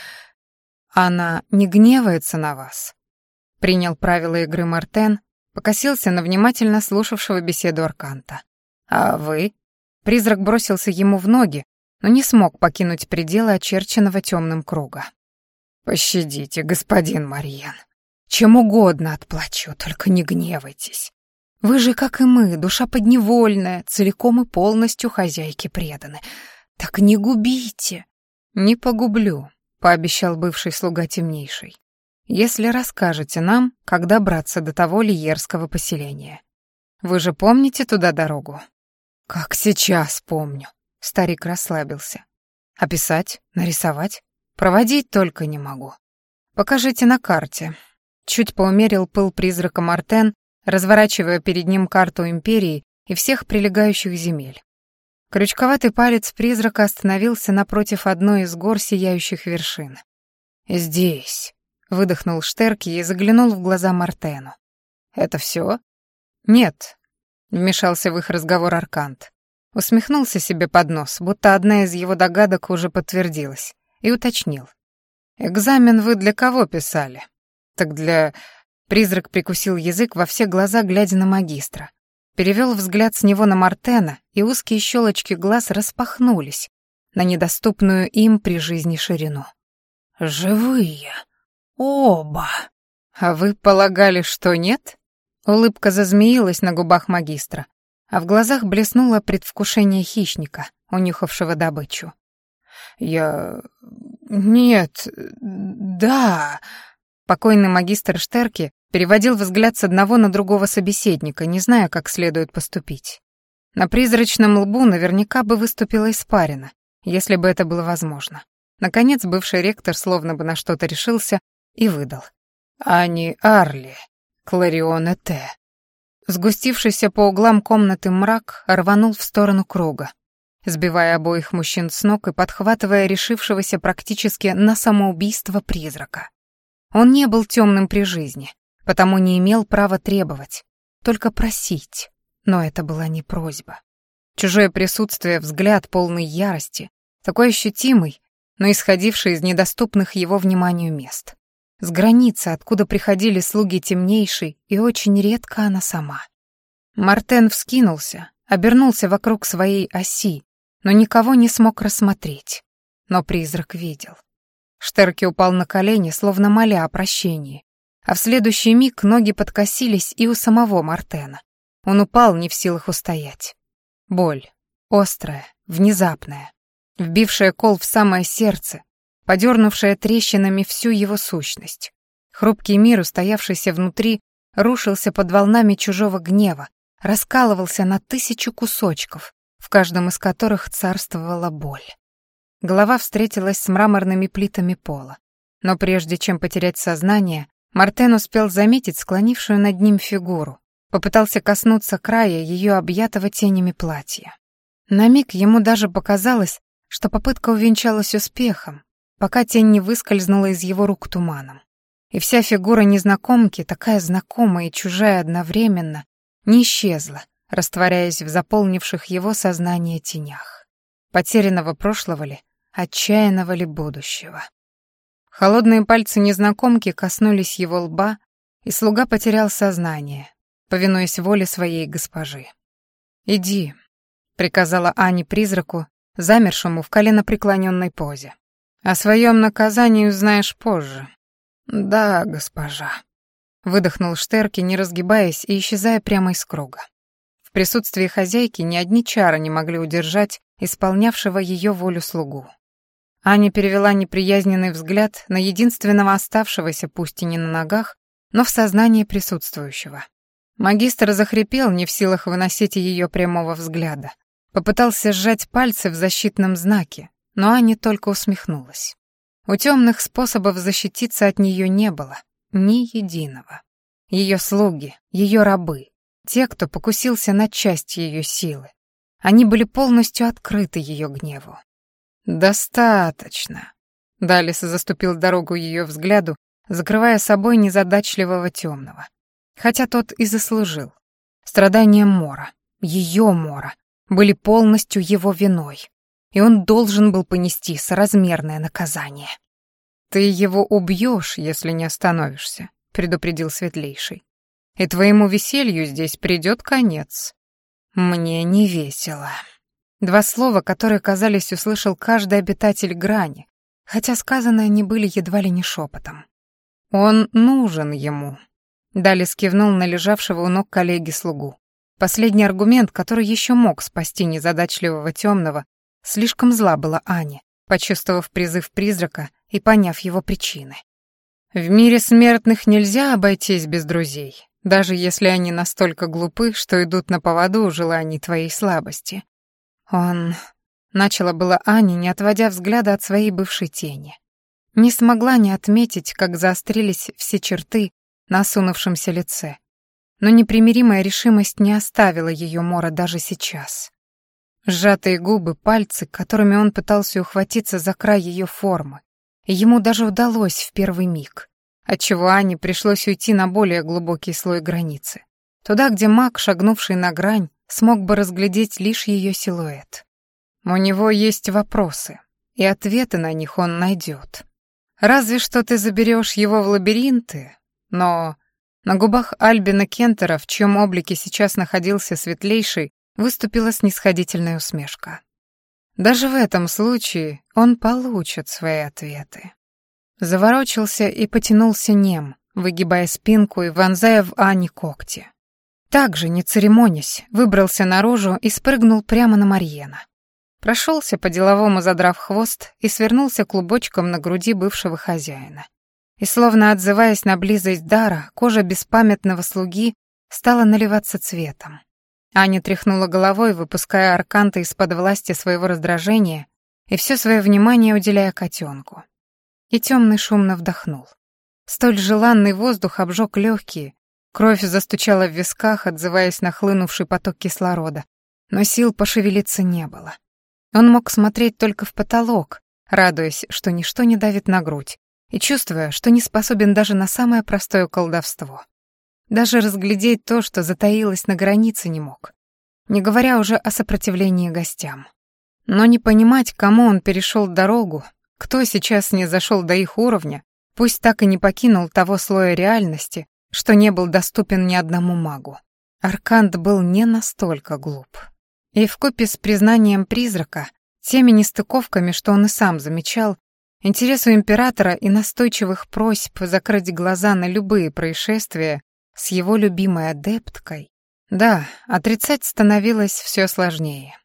«Она не гневается на вас?» Принял правила игры Мартен, покосился на внимательно слушавшего беседу Арканта. «А вы?» Призрак бросился ему в ноги, но не смог покинуть пределы очерченного темным круга. «Пощадите, господин Марьян. Чем угодно отплачу, только не гневайтесь. Вы же, как и мы, душа подневольная, целиком и полностью хозяйке преданы. Так не губите». «Не погублю», — пообещал бывший слуга темнейший. «Если расскажете нам, как добраться до того лиерского поселения. Вы же помните туда дорогу?» «Как сейчас помню», — старик расслабился. «Описать? Нарисовать? Проводить только не могу. Покажите на карте». Чуть поумерил пыл призрака Мартен, разворачивая перед ним карту империи и всех прилегающих земель. Крючковатый палец призрака остановился напротив одной из гор сияющих вершин. «Здесь», — выдохнул Штерки и заглянул в глаза Мартену. «Это все? «Нет, Вмешался в их разговор Аркант. Усмехнулся себе под нос, будто одна из его догадок уже подтвердилась, и уточнил. «Экзамен вы для кого писали?» «Так для...» Призрак прикусил язык во все глаза, глядя на магистра. Перевел взгляд с него на Мартена, и узкие щелочки глаз распахнулись на недоступную им при жизни ширину. «Живые! Оба!» «А вы полагали, что нет?» Улыбка зазмеилась на губах магистра, а в глазах блеснуло предвкушение хищника, унюхавшего добычу. «Я... нет... да...» Покойный магистр Штерки переводил взгляд с одного на другого собеседника, не зная, как следует поступить. На призрачном лбу наверняка бы выступила испарина, если бы это было возможно. Наконец бывший ректор словно бы на что-то решился и выдал. «Ани Арли, Клариона Т. Сгустившийся по углам комнаты мрак рванул в сторону круга, сбивая обоих мужчин с ног и подхватывая решившегося практически на самоубийство призрака. Он не был темным при жизни, потому не имел права требовать, только просить, но это была не просьба. Чужое присутствие, взгляд полный ярости, такой ощутимый, но исходивший из недоступных его вниманию мест с границы, откуда приходили слуги темнейшей, и очень редко она сама. Мартен вскинулся, обернулся вокруг своей оси, но никого не смог рассмотреть. Но призрак видел. Штерки упал на колени, словно моля о прощении, а в следующий миг ноги подкосились и у самого Мартена. Он упал, не в силах устоять. Боль, острая, внезапная, вбившая кол в самое сердце, подернувшая трещинами всю его сущность. Хрупкий мир, устоявшийся внутри, рушился под волнами чужого гнева, раскалывался на тысячу кусочков, в каждом из которых царствовала боль. Голова встретилась с мраморными плитами пола. Но прежде чем потерять сознание, Мартен успел заметить склонившую над ним фигуру, попытался коснуться края ее объятого тенями платья. На миг ему даже показалось, что попытка увенчалась успехом, пока тень не выскользнула из его рук туманом. И вся фигура незнакомки, такая знакомая и чужая одновременно, не исчезла, растворяясь в заполнивших его сознание тенях. Потерянного прошлого ли, отчаянного ли будущего. Холодные пальцы незнакомки коснулись его лба, и слуга потерял сознание, повинуясь воле своей госпожи. «Иди», — приказала Ане призраку, замершему в коленопреклоненной позе. О своем наказании узнаешь позже. Да, госпожа. Выдохнул Штерки, не разгибаясь и исчезая прямо из круга. Присутствии хозяйки ни одни чары не могли удержать исполнявшего ее волю слугу. Аня перевела неприязненный взгляд на единственного оставшегося, пусть и не на ногах, но в сознании присутствующего. Магистр захрипел, не в силах выносить ее прямого взгляда. Попытался сжать пальцы в защитном знаке, но Аня только усмехнулась. У темных способов защититься от нее не было, ни единого. Ее слуги, ее рабы, те, кто покусился на часть ее силы. Они были полностью открыты ее гневу. «Достаточно». Далис заступил дорогу ее взгляду, закрывая собой незадачливого темного. Хотя тот и заслужил. Страдания Мора, ее Мора, были полностью его виной, и он должен был понести соразмерное наказание. «Ты его убьешь, если не остановишься», — предупредил Светлейший. «И твоему веселью здесь придет конец». «Мне не весело». Два слова, которые, казались, услышал каждый обитатель грани, хотя сказанные они были едва ли не шепотом. «Он нужен ему», — Дали скивнул на лежавшего у ног коллеги слугу. Последний аргумент, который еще мог спасти незадачливого темного, слишком зла была Аня, почувствовав призыв призрака и поняв его причины. В мире смертных нельзя обойтись без друзей, даже если они настолько глупы, что идут на поводу желаний твоей слабости. Он... Начала была Аня, не отводя взгляда от своей бывшей тени. Не смогла не отметить, как заострились все черты на осунувшемся лице. Но непримиримая решимость не оставила ее Мора даже сейчас. Сжатые губы, пальцы, которыми он пытался ухватиться за край ее формы. Ему даже удалось в первый миг, отчего Ане пришлось уйти на более глубокий слой границы. Туда, где маг, шагнувший на грань, смог бы разглядеть лишь ее силуэт. У него есть вопросы, и ответы на них он найдет. Разве что ты заберешь его в лабиринты, но на губах Альбина Кентера, в чьем облике сейчас находился светлейший, выступила снисходительная усмешка. Даже в этом случае он получит свои ответы. Заворочился и потянулся нем, выгибая спинку и вонзая в Ани когти. Также, не церемонясь, выбрался наружу и спрыгнул прямо на Марьена. Прошелся по-деловому, задрав хвост, и свернулся клубочком на груди бывшего хозяина. И, словно отзываясь на близость дара, кожа беспамятного слуги стала наливаться цветом. Аня тряхнула головой, выпуская арканта из-под власти своего раздражения и все свое внимание уделяя котенку. И темный шумно вдохнул. Столь желанный воздух обжег легкие, кровь застучала в висках, отзываясь на хлынувший поток кислорода, но сил пошевелиться не было. Он мог смотреть только в потолок, радуясь, что ничто не давит на грудь, и чувствуя, что не способен даже на самое простое колдовство. Даже разглядеть то, что затаилось на границе, не мог. Не говоря уже о сопротивлении гостям. Но не понимать, кому он перешел дорогу, кто сейчас не зашел до их уровня, пусть так и не покинул того слоя реальности, что не был доступен ни одному магу. Аркант был не настолько глуп. И вкупе с признанием призрака, теми нестыковками, что он и сам замечал, интересу императора и настойчивых просьб закрыть глаза на любые происшествия с его любимой адепткой, да, отрицать становилось все сложнее.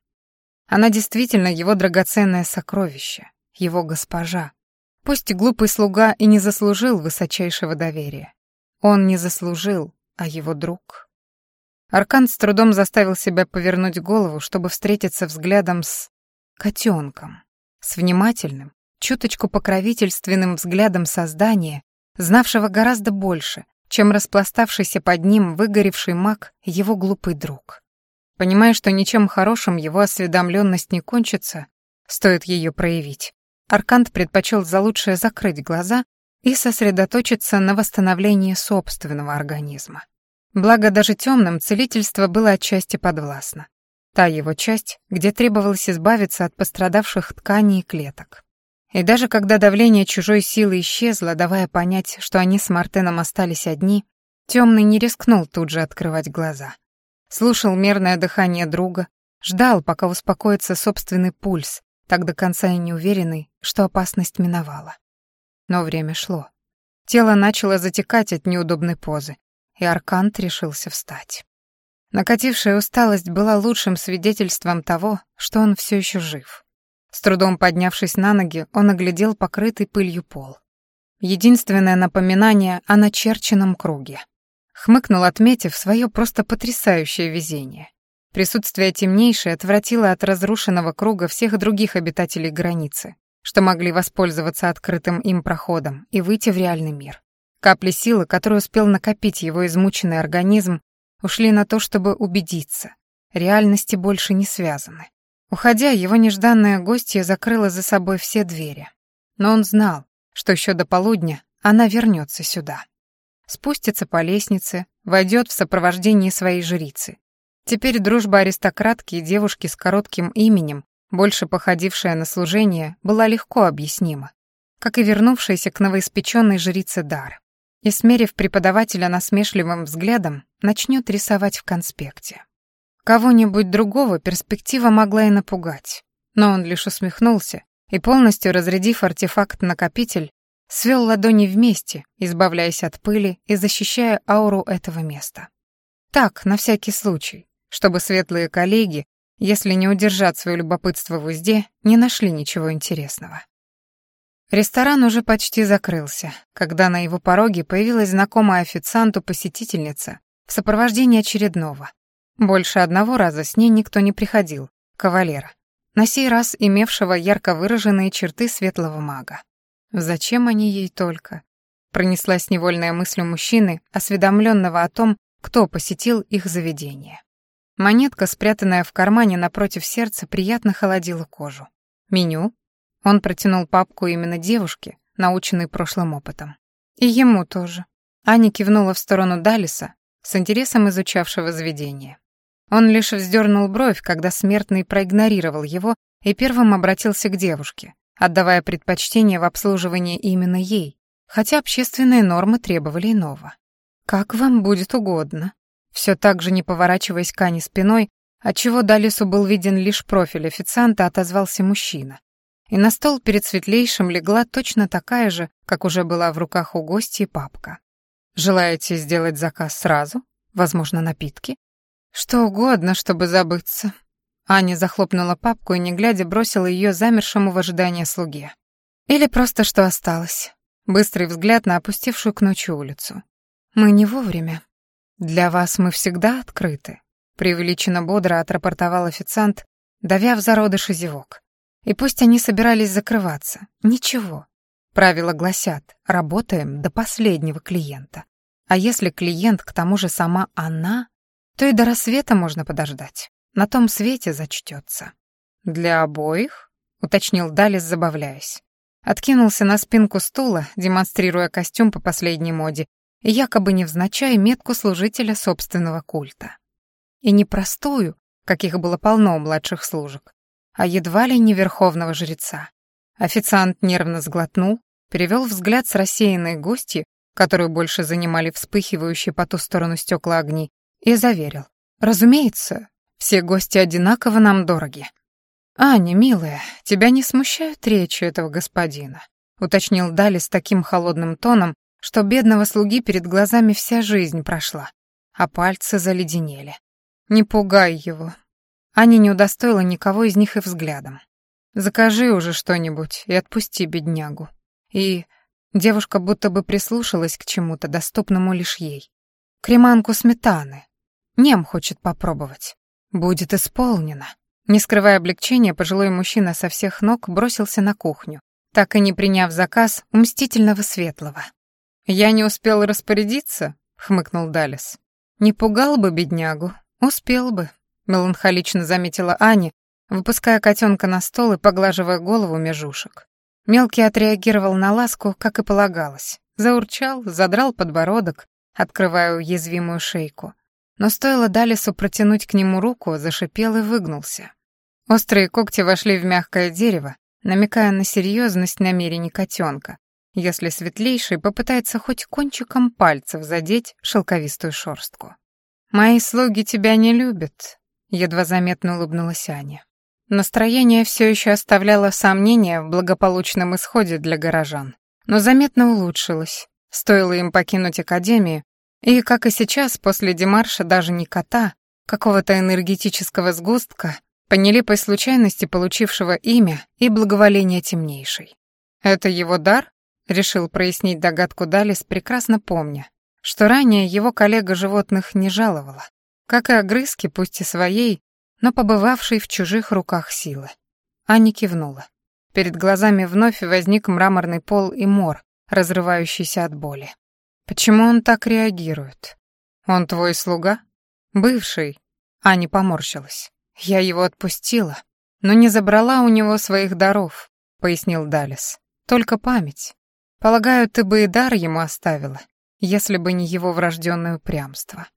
Она действительно его драгоценное сокровище, его госпожа. Пусть глупый слуга и не заслужил высочайшего доверия. Он не заслужил, а его друг. Аркан с трудом заставил себя повернуть голову, чтобы встретиться взглядом с котенком, с внимательным, чуточку покровительственным взглядом создания, знавшего гораздо больше, чем распластавшийся под ним выгоревший маг его глупый друг. Понимая, что ничем хорошим его осведомленность не кончится, стоит ее проявить, Аркант предпочел за лучшее закрыть глаза и сосредоточиться на восстановлении собственного организма. Благо даже темным целительство было отчасти подвластно. Та его часть, где требовалось избавиться от пострадавших тканей и клеток. И даже когда давление чужой силы исчезло, давая понять, что они с Мартеном остались одни, темный не рискнул тут же открывать глаза. Слушал мерное дыхание друга, ждал, пока успокоится собственный пульс, так до конца и не уверенный, что опасность миновала. Но время шло. Тело начало затекать от неудобной позы, и Аркант решился встать. Накатившая усталость была лучшим свидетельством того, что он все еще жив. С трудом поднявшись на ноги, он оглядел покрытый пылью пол. Единственное напоминание о начерченном круге. Хмыкнул, отметив свое просто потрясающее везение. Присутствие темнейшей отвратило от разрушенного круга всех других обитателей границы, что могли воспользоваться открытым им проходом и выйти в реальный мир. Капли силы, которые успел накопить его измученный организм, ушли на то, чтобы убедиться. Реальности больше не связаны. Уходя, его нежданная гостья закрыла за собой все двери. Но он знал, что еще до полудня она вернется сюда. Спустится по лестнице, войдет в сопровождении своей жрицы. Теперь дружба аристократки и девушки с коротким именем, больше походившая на служение, была легко объяснима, как и вернувшаяся к новоиспеченной жрице дар. И, смерив преподавателя насмешливым взглядом, начнет рисовать в конспекте. Кого-нибудь другого перспектива могла и напугать, но он лишь усмехнулся и, полностью разрядив артефакт-накопитель, свел ладони вместе, избавляясь от пыли и защищая ауру этого места. Так, на всякий случай, чтобы светлые коллеги, если не удержать свое любопытство в узде, не нашли ничего интересного. Ресторан уже почти закрылся, когда на его пороге появилась знакомая официанту посетительница в сопровождении очередного, больше одного раза с ней никто не приходил, кавалера, на сей раз имевшего ярко выраженные черты светлого мага. Зачем они ей только? Пронеслась невольная мысль мужчины, осведомленного о том, кто посетил их заведение. Монетка, спрятанная в кармане напротив сердца, приятно холодила кожу. Меню. Он протянул папку именно девушке, наученной прошлым опытом. И ему тоже. Аня кивнула в сторону Далиса, с интересом изучавшего заведение. Он лишь вздернул бровь, когда смертный проигнорировал его и первым обратился к девушке, отдавая предпочтение в обслуживании именно ей, хотя общественные нормы требовали иного. «Как вам будет угодно», все так же не поворачиваясь к Ане спиной, отчего Далису был виден лишь профиль официанта, отозвался мужчина. И на стол перед светлейшим легла точно такая же, как уже была в руках у гостей папка. «Желаете сделать заказ сразу? Возможно, напитки?» Что угодно, чтобы забыться. Аня захлопнула папку и, не глядя, бросила ее замершему в ожидании слуге. Или просто что осталось. Быстрый взгляд на опустевшую к ночи улицу. Мы не вовремя. Для вас мы всегда открыты. Преувеличенно бодро отрапортовал официант, давя в зародыши зевок. И пусть они собирались закрываться, ничего. Правила гласят, работаем до последнего клиента. А если клиент к тому же сама она, то и до рассвета можно подождать. На том свете зачтется. «Для обоих?» — уточнил Далис, забавляясь. Откинулся на спинку стула, демонстрируя костюм по последней моде, якобы невзначай метку служителя собственного культа. И не простую, каких было полно у младших служек, а едва ли не верховного жреца. Официант нервно сглотнул, перевел взгляд с рассеянной гости, которую больше занимали вспыхивающие по ту сторону стекла огни, и заверил. «Разумеется, все гости одинаково нам дороги». «Аня, милая, тебя не смущают речи этого господина?» — уточнил Дали с таким холодным тоном, что бедного слуги перед глазами вся жизнь прошла, а пальцы заледенели. «Не пугай его». Аня не удостоила никого из них и взглядом. «Закажи уже что-нибудь и отпусти беднягу». И девушка будто бы прислушалась к чему-то, доступному лишь ей. Креманку сметаны, Нем хочет попробовать. Будет исполнено. Не скрывая облегчения, пожилой мужчина со всех ног бросился на кухню, так и не приняв заказ у мстительного светлого. «Я не успел распорядиться?» — хмыкнул Далис. «Не пугал бы беднягу, успел бы», — меланхолично заметила Аня, выпуская котенка на стол и поглаживая голову межушек. Мелкий отреагировал на ласку, как и полагалось. Заурчал, задрал подбородок, открывая уязвимую шейку, но стоило Далису протянуть к нему руку, зашипел и выгнулся. Острые когти вошли в мягкое дерево, намекая на серьезность намерений котенка, если светлейший попытается хоть кончиком пальцев задеть шелковистую шорстку. «Мои слуги тебя не любят», — едва заметно улыбнулась Аня. Настроение все еще оставляло сомнения в благополучном исходе для горожан, но заметно улучшилось. Стоило им покинуть академию, и, как и сейчас, после демарша даже не кота, какого-то энергетического сгустка, по нелепой случайности получившего имя и благоволение темнейшей. «Это его дар?» — решил прояснить догадку Далис, прекрасно помня, что ранее его коллега животных не жаловала, как и огрызки, пусть и своей, но побывавшей в чужих руках силы. Аня кивнула. Перед глазами вновь возник мраморный пол и мор, разрывающийся от боли. Почему он так реагирует? Он твой слуга? Бывший. Аня поморщилась. Я его отпустила, но не забрала у него своих даров, пояснил Далис. Только память. Полагаю, ты бы и дар ему оставила, если бы не его врожденное упрямство.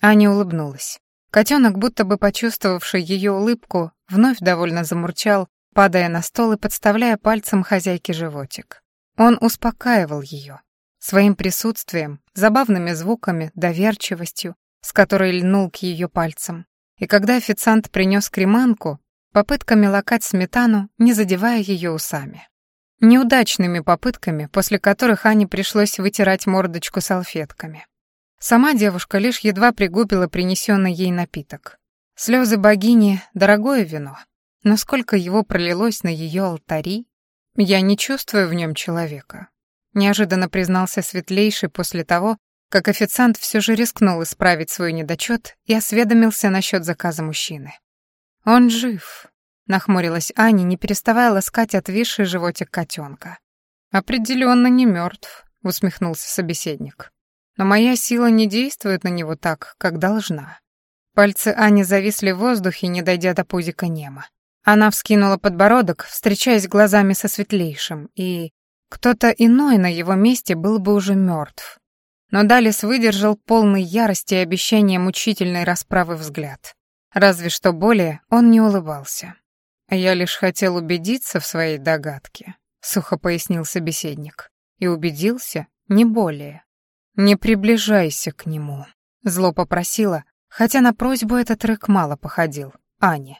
Аня улыбнулась. Котенок, будто бы почувствовавший ее улыбку, вновь довольно замурчал, падая на стол и подставляя пальцем хозяйке животик. Он успокаивал ее своим присутствием, забавными звуками, доверчивостью, с которой льнул к ее пальцам. И когда официант принес креманку, попытками лакать сметану, не задевая ее усами. Неудачными попытками, после которых Ане пришлось вытирать мордочку салфетками. Сама девушка лишь едва пригубила принесенный ей напиток. Слезы богини — дорогое вино, но сколько его пролилось на ее алтари, я не чувствую в нем человека. Неожиданно признался светлейший после того, как официант все же рискнул исправить свой недочет и осведомился насчет заказа мужчины. «Он жив», — нахмурилась Аня, не переставая ласкать отвисший животик котенка. «Определенно не мертв», — усмехнулся собеседник. «Но моя сила не действует на него так, как должна». Пальцы Ани зависли в воздухе, не дойдя до пузика Нема. Она вскинула подбородок, встречаясь глазами со светлейшим, и кто-то иной на его месте был бы уже мертв. Но Далис выдержал полный ярости и обещания мучительной расправы взгляд. Разве что более он не улыбался. «Я лишь хотел убедиться в своей догадке», — сухо пояснил собеседник. «И убедился, не более. Не приближайся к нему», — зло попросила, хотя на просьбу этот рык мало походил, Аня.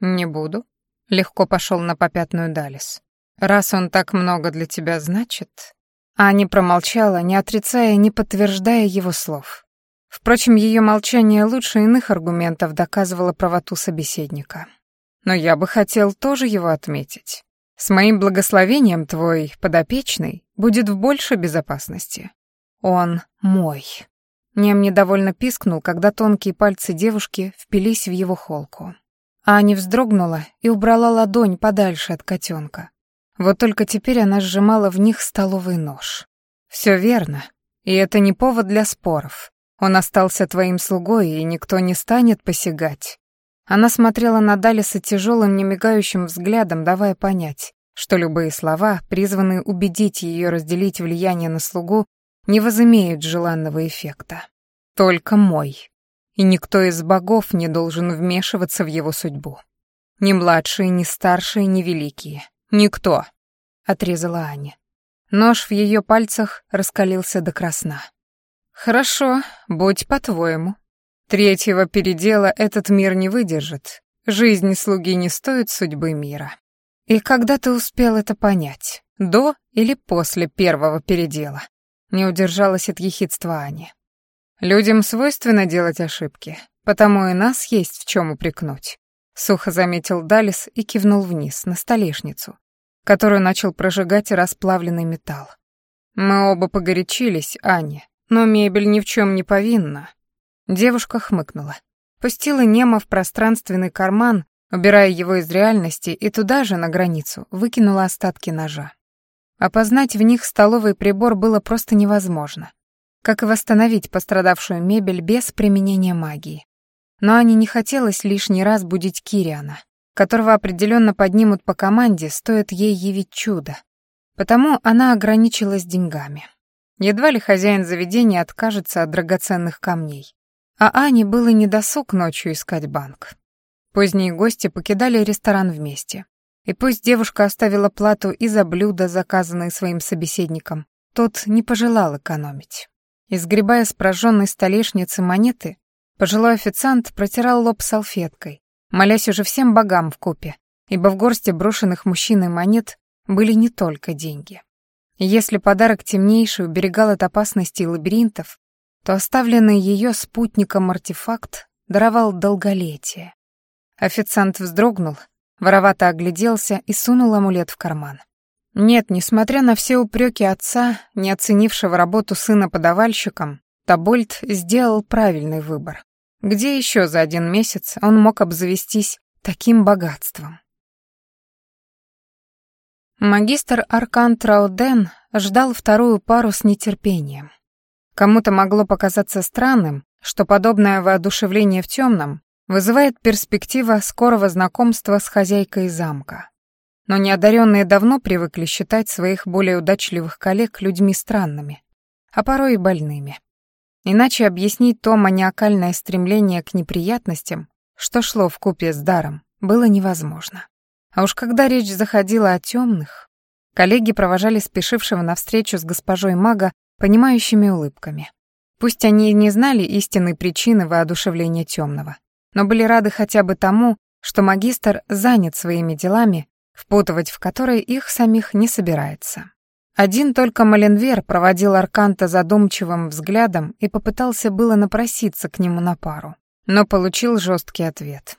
«Не буду», — легко пошел на попятную Далис. «Раз он так много для тебя значит...» Аня промолчала, не отрицая, не подтверждая его слов. Впрочем, ее молчание лучше иных аргументов доказывало правоту собеседника. «Но я бы хотел тоже его отметить. С моим благословением твой подопечный будет в большей безопасности. Он мой». Нем недовольно пискнул, когда тонкие пальцы девушки впились в его холку. Аня вздрогнула и убрала ладонь подальше от котенка. Вот только теперь она сжимала в них столовый нож. Все верно, и это не повод для споров. Он остался твоим слугой, и никто не станет посягать. Она смотрела на Далиса тяжелым, немигающим взглядом, давая понять, что любые слова, призванные убедить ее разделить влияние на слугу, не возымеют желанного эффекта. Только мой и никто из богов не должен вмешиваться в его судьбу. Ни младшие, ни старшие, ни великие. Никто, — отрезала Аня. Нож в ее пальцах раскалился до красна. «Хорошо, будь по-твоему. Третьего передела этот мир не выдержит. Жизнь слуги не стоит судьбы мира. И когда ты успел это понять? До или после первого передела?» Не удержалась от ехидства Аня. Людям свойственно делать ошибки, потому и нас есть в чем упрекнуть. Сухо заметил Далис и кивнул вниз, на столешницу, которую начал прожигать расплавленный металл. Мы оба погорячились, Аня, но мебель ни в чем не повинна. Девушка хмыкнула. Пустила Нема в пространственный карман, убирая его из реальности, и туда же, на границу, выкинула остатки ножа. Опознать в них столовый прибор было просто невозможно как и восстановить пострадавшую мебель без применения магии. Но Ане не хотелось лишний раз будить Кириана, которого определенно поднимут по команде, стоит ей явить чудо. Потому она ограничилась деньгами. Едва ли хозяин заведения откажется от драгоценных камней. А Ане было недосуг ночью искать банк. Поздние гости покидали ресторан вместе. И пусть девушка оставила плату и за блюда, заказанные своим собеседником, тот не пожелал экономить. Изгребая с прожженной столешницы монеты, пожилой официант протирал лоб салфеткой, молясь уже всем богам в купе, ибо в горсти брошенных мужчиной монет были не только деньги. если подарок темнейший уберегал от опасностей лабиринтов, то оставленный ее спутником артефакт даровал долголетие. Официант вздрогнул, воровато огляделся и сунул амулет в карман. Нет, несмотря на все упреки отца, не оценившего работу сына подавальщиком, Табольд сделал правильный выбор. Где еще за один месяц он мог обзавестись таким богатством? Магистр Аркан Трауден ждал вторую пару с нетерпением. Кому-то могло показаться странным, что подобное воодушевление в темном вызывает перспектива скорого знакомства с хозяйкой замка. Но неодаренные давно привыкли считать своих более удачливых коллег людьми странными, а порой и больными. Иначе объяснить то маниакальное стремление к неприятностям, что шло в купе с даром, было невозможно. А уж когда речь заходила о темных, коллеги провожали спешившего навстречу с госпожой мага понимающими улыбками. Пусть они и не знали истинной причины воодушевления темного, но были рады хотя бы тому, что магистр занят своими делами, впутывать в которые их самих не собирается. Один только Маленвер проводил Арканта задумчивым взглядом и попытался было напроситься к нему на пару, но получил жесткий ответ.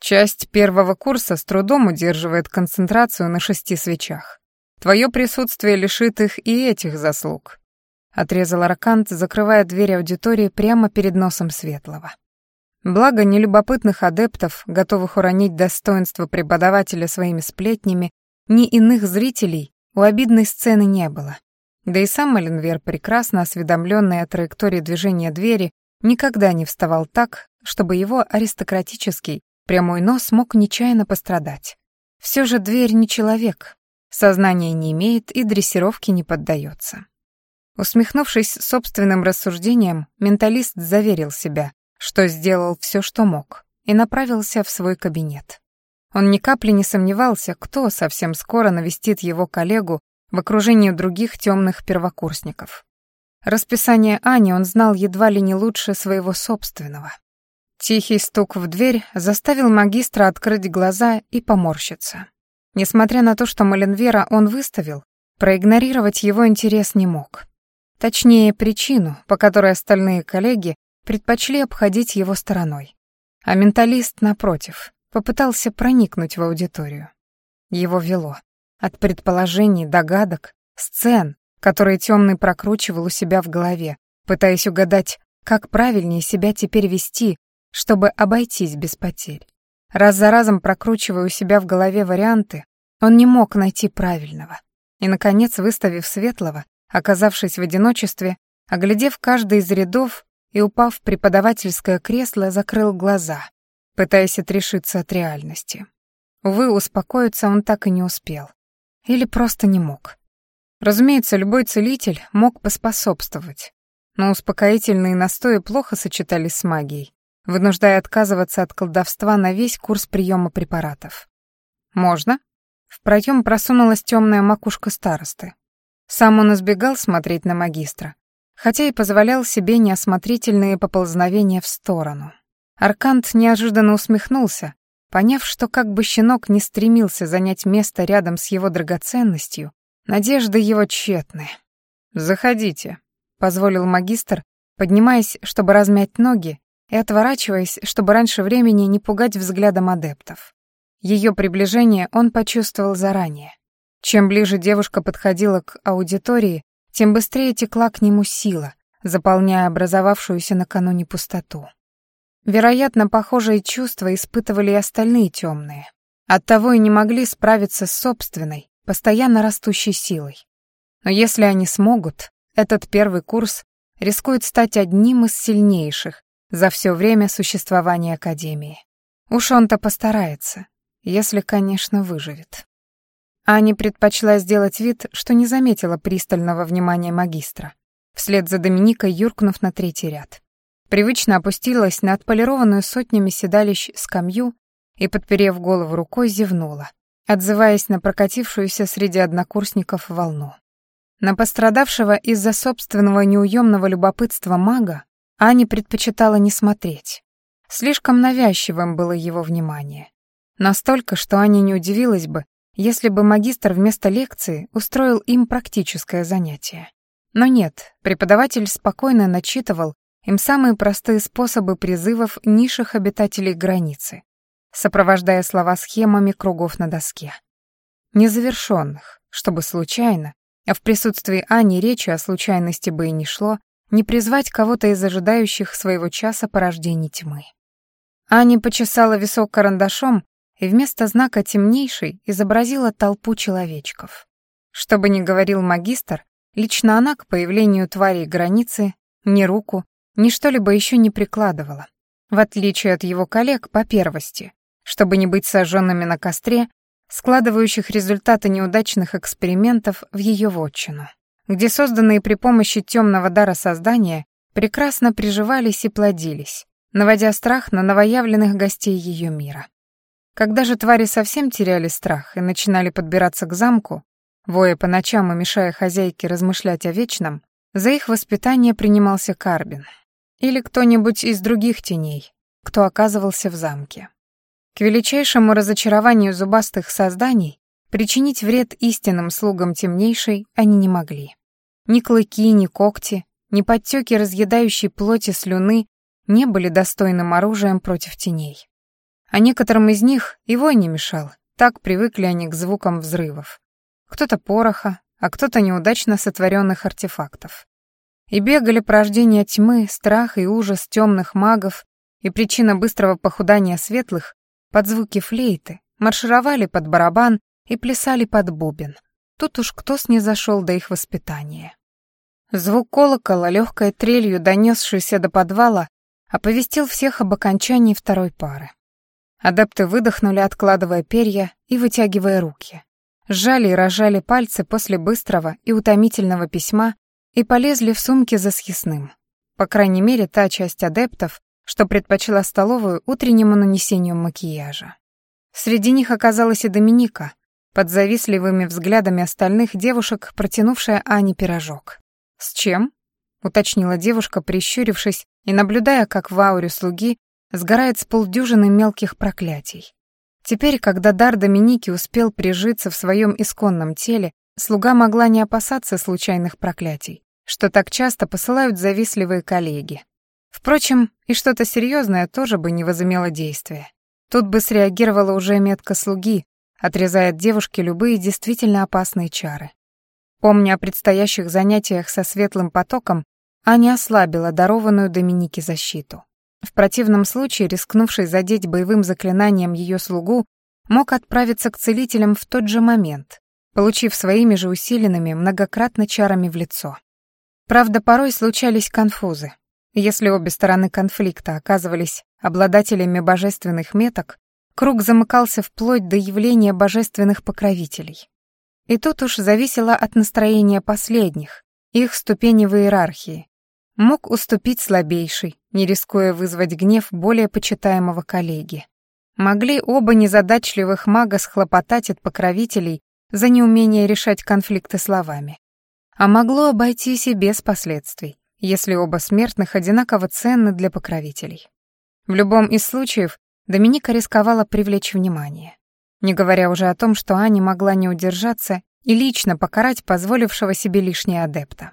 Часть первого курса с трудом удерживает концентрацию на шести свечах. Твое присутствие лишит их и этих заслуг. Отрезал Аркант, закрывая дверь аудитории прямо перед носом Светлого. Благо нелюбопытных адептов, готовых уронить достоинство преподавателя своими сплетнями, ни иных зрителей у обидной сцены не было. Да и сам Маленвер, прекрасно осведомленный о траектории движения двери, никогда не вставал так, чтобы его аристократический прямой нос мог нечаянно пострадать. Все же дверь не человек, сознания не имеет и дрессировке не поддается. Усмехнувшись собственным рассуждением, менталист заверил себя, что сделал все, что мог, и направился в свой кабинет. Он ни капли не сомневался, кто совсем скоро навестит его коллегу в окружении других темных первокурсников. Расписание Ани он знал едва ли не лучше своего собственного. Тихий стук в дверь заставил магистра открыть глаза и поморщиться. Несмотря на то, что Маленвера он выставил, проигнорировать его интерес не мог. Точнее, причину, по которой остальные коллеги предпочли обходить его стороной. А менталист, напротив, попытался проникнуть в аудиторию. Его вело. От предположений, догадок, сцен, которые темный прокручивал у себя в голове, пытаясь угадать, как правильнее себя теперь вести, чтобы обойтись без потерь. Раз за разом прокручивая у себя в голове варианты, он не мог найти правильного. И, наконец, выставив светлого, оказавшись в одиночестве, оглядев каждый из рядов, и, упав в преподавательское кресло, закрыл глаза, пытаясь отрешиться от реальности. Увы, успокоиться он так и не успел. Или просто не мог. Разумеется, любой целитель мог поспособствовать, но успокоительные настои плохо сочетались с магией, вынуждая отказываться от колдовства на весь курс приема препаратов. «Можно?» В проем просунулась темная макушка старосты. Сам он избегал смотреть на магистра, хотя и позволял себе неосмотрительные поползновения в сторону. Аркант неожиданно усмехнулся, поняв, что как бы щенок не стремился занять место рядом с его драгоценностью, надежды его тщетны. «Заходите», — позволил магистр, поднимаясь, чтобы размять ноги, и отворачиваясь, чтобы раньше времени не пугать взглядом адептов. Ее приближение он почувствовал заранее. Чем ближе девушка подходила к аудитории, тем быстрее текла к нему сила, заполняя образовавшуюся накануне пустоту. Вероятно, похожие чувства испытывали и остальные темные. Оттого и не могли справиться с собственной, постоянно растущей силой. Но если они смогут, этот первый курс рискует стать одним из сильнейших за все время существования Академии. Уж он-то постарается, если, конечно, выживет. Аня предпочла сделать вид, что не заметила пристального внимания магистра, вслед за Доминикой юркнув на третий ряд. Привычно опустилась на отполированную сотнями седалищ скамью и, подперев голову рукой, зевнула, отзываясь на прокатившуюся среди однокурсников волну. На пострадавшего из-за собственного неуемного любопытства мага Аня предпочитала не смотреть. Слишком навязчивым было его внимание. Настолько, что Аня не удивилась бы, если бы магистр вместо лекции устроил им практическое занятие. Но нет, преподаватель спокойно начитывал им самые простые способы призывов низших обитателей границы. сопровождая слова схемами кругов на доске. Незавершенных, чтобы случайно, а в присутствии Ани речи о случайности бы и не шло, не призвать кого-то из ожидающих своего часа порождений тьмы. Аня почесала висок карандашом и вместо знака «темнейший» изобразила толпу человечков. Что бы ни говорил магистр, лично она к появлению тварей границы ни руку, ни что-либо еще не прикладывала, в отличие от его коллег по первости, чтобы не быть сожженными на костре, складывающих результаты неудачных экспериментов в ее вотчину, где созданные при помощи темного дара создания прекрасно приживались и плодились, наводя страх на новоявленных гостей ее мира. Когда же твари совсем теряли страх и начинали подбираться к замку, воя по ночам и мешая хозяйке размышлять о вечном, за их воспитание принимался Карбин или кто-нибудь из других теней, кто оказывался в замке. К величайшему разочарованию зубастых созданий причинить вред истинным слугам темнейшей они не могли. Ни клыки, ни когти, ни подтеки разъедающей плоти слюны не были достойным оружием против теней. А некоторым из них и вой не мешал, так привыкли они к звукам взрывов. Кто-то пороха, а кто-то неудачно сотворенных артефактов. И бегали порождения тьмы, страх и ужас темных магов и причина быстрого похудания светлых под звуки флейты, маршировали под барабан и плясали под бубен. Тут уж кто снизошел до их воспитания. Звук колокола, легкой трелью донесшийся до подвала, оповестил всех об окончании второй пары. Адепты выдохнули, откладывая перья и вытягивая руки. Сжали и разжали пальцы после быстрого и утомительного письма и полезли в сумки за съестным. По крайней мере, та часть адептов, что предпочла столовую утреннему нанесению макияжа. Среди них оказалась и Доминика, под завистливыми взглядами остальных девушек, протянувшая Ане пирожок. «С чем?» — уточнила девушка, прищурившись и наблюдая, как в ауре слуги сгорает с полдюжины мелких проклятий. Теперь, когда дар Доминики успел прижиться в своем исконном теле, слуга могла не опасаться случайных проклятий, что так часто посылают завистливые коллеги. Впрочем, и что-то серьезное тоже бы не возымело действия. Тут бы среагировала уже метка слуги, отрезая от девушки любые действительно опасные чары. Помня о предстоящих занятиях со светлым потоком, Аня ослабила дарованную Доминике защиту. В противном случае, рискнувший задеть боевым заклинанием ее слугу, мог отправиться к целителям в тот же момент, получив своими же усиленными многократно чарами в лицо. Правда, порой случались конфузы. Если обе стороны конфликта оказывались обладателями божественных меток, круг замыкался вплоть до явления божественных покровителей. И тут уж зависело от настроения последних, их ступени в иерархии, мог уступить слабейший, не рискуя вызвать гнев более почитаемого коллеги. Могли оба незадачливых мага схлопотать от покровителей за неумение решать конфликты словами. А могло обойтись и без последствий, если оба смертных одинаково ценны для покровителей. В любом из случаев Доминика рисковала привлечь внимание, не говоря уже о том, что Аня могла не удержаться и лично покарать позволившего себе лишнее адепта.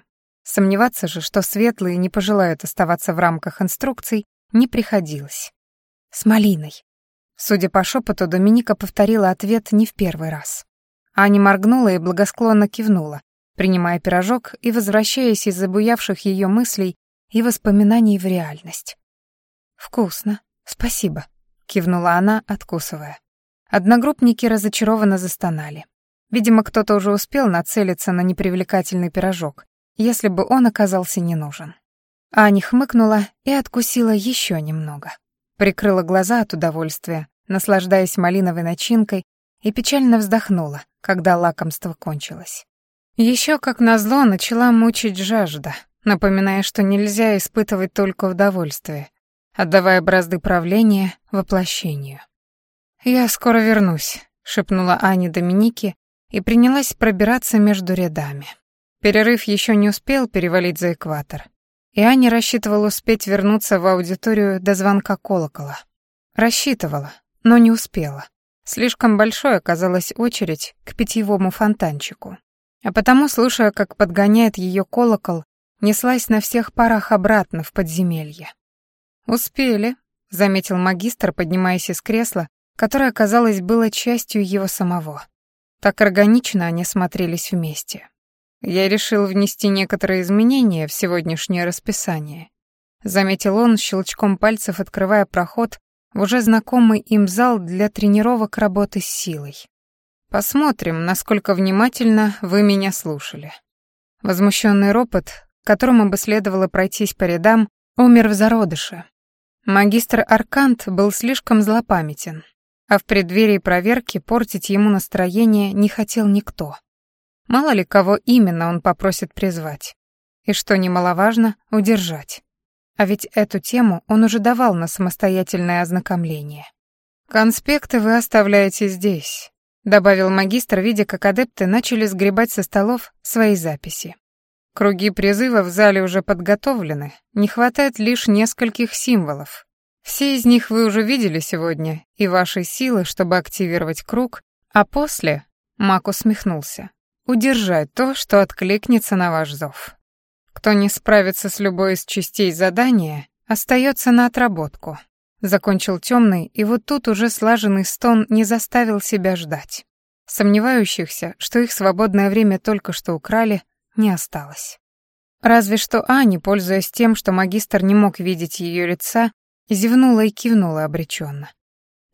Сомневаться же, что светлые не пожелают оставаться в рамках инструкций, не приходилось. «С малиной». Судя по шепоту, Доминика повторила ответ не в первый раз. Аня моргнула и благосклонно кивнула, принимая пирожок и возвращаясь из забуявших ее мыслей и воспоминаний в реальность. «Вкусно. Спасибо», — кивнула она, откусывая. Одногруппники разочарованно застонали. Видимо, кто-то уже успел нацелиться на непривлекательный пирожок, если бы он оказался не нужен. Аня хмыкнула и откусила еще немного. Прикрыла глаза от удовольствия, наслаждаясь малиновой начинкой, и печально вздохнула, когда лакомство кончилось. Еще, как назло, начала мучить жажда, напоминая, что нельзя испытывать только удовольствие, отдавая бразды правления воплощению. «Я скоро вернусь», — шепнула Аня Доминике и принялась пробираться между рядами. Перерыв еще не успел перевалить за экватор, и Аня рассчитывала успеть вернуться в аудиторию до звонка колокола. Рассчитывала, но не успела. Слишком большой оказалась очередь к питьевому фонтанчику. А потому, слушая, как подгоняет ее колокол, неслась на всех парах обратно в подземелье. «Успели», — заметил магистр, поднимаясь из кресла, которое, казалось, было частью его самого. Так органично они смотрелись вместе. Я решил внести некоторые изменения в сегодняшнее расписание. Заметил он щелчком пальцев, открывая проход в уже знакомый им зал для тренировок работы с силой. Посмотрим, насколько внимательно вы меня слушали. Возмущенный ропот, которому бы следовало пройтись по рядам, умер в зародыше. Магистр Аркант был слишком злопамятен, а в преддверии проверки портить ему настроение не хотел никто. Мало ли кого именно он попросит призвать. И что немаловажно, удержать. А ведь эту тему он уже давал на самостоятельное ознакомление. «Конспекты вы оставляете здесь», — добавил магистр, видя, как адепты начали сгребать со столов свои записи. «Круги призыва в зале уже подготовлены, не хватает лишь нескольких символов. Все из них вы уже видели сегодня, и вашей силы, чтобы активировать круг, а после...» — маг усмехнулся удержать то, что откликнется на ваш зов. Кто не справится с любой из частей задания, остается на отработку. Закончил темный, и вот тут уже слаженный стон не заставил себя ждать. Сомневающихся, что их свободное время только что украли, не осталось. Разве что Аня, пользуясь тем, что магистр не мог видеть ее лица, зевнула и кивнула обреченно.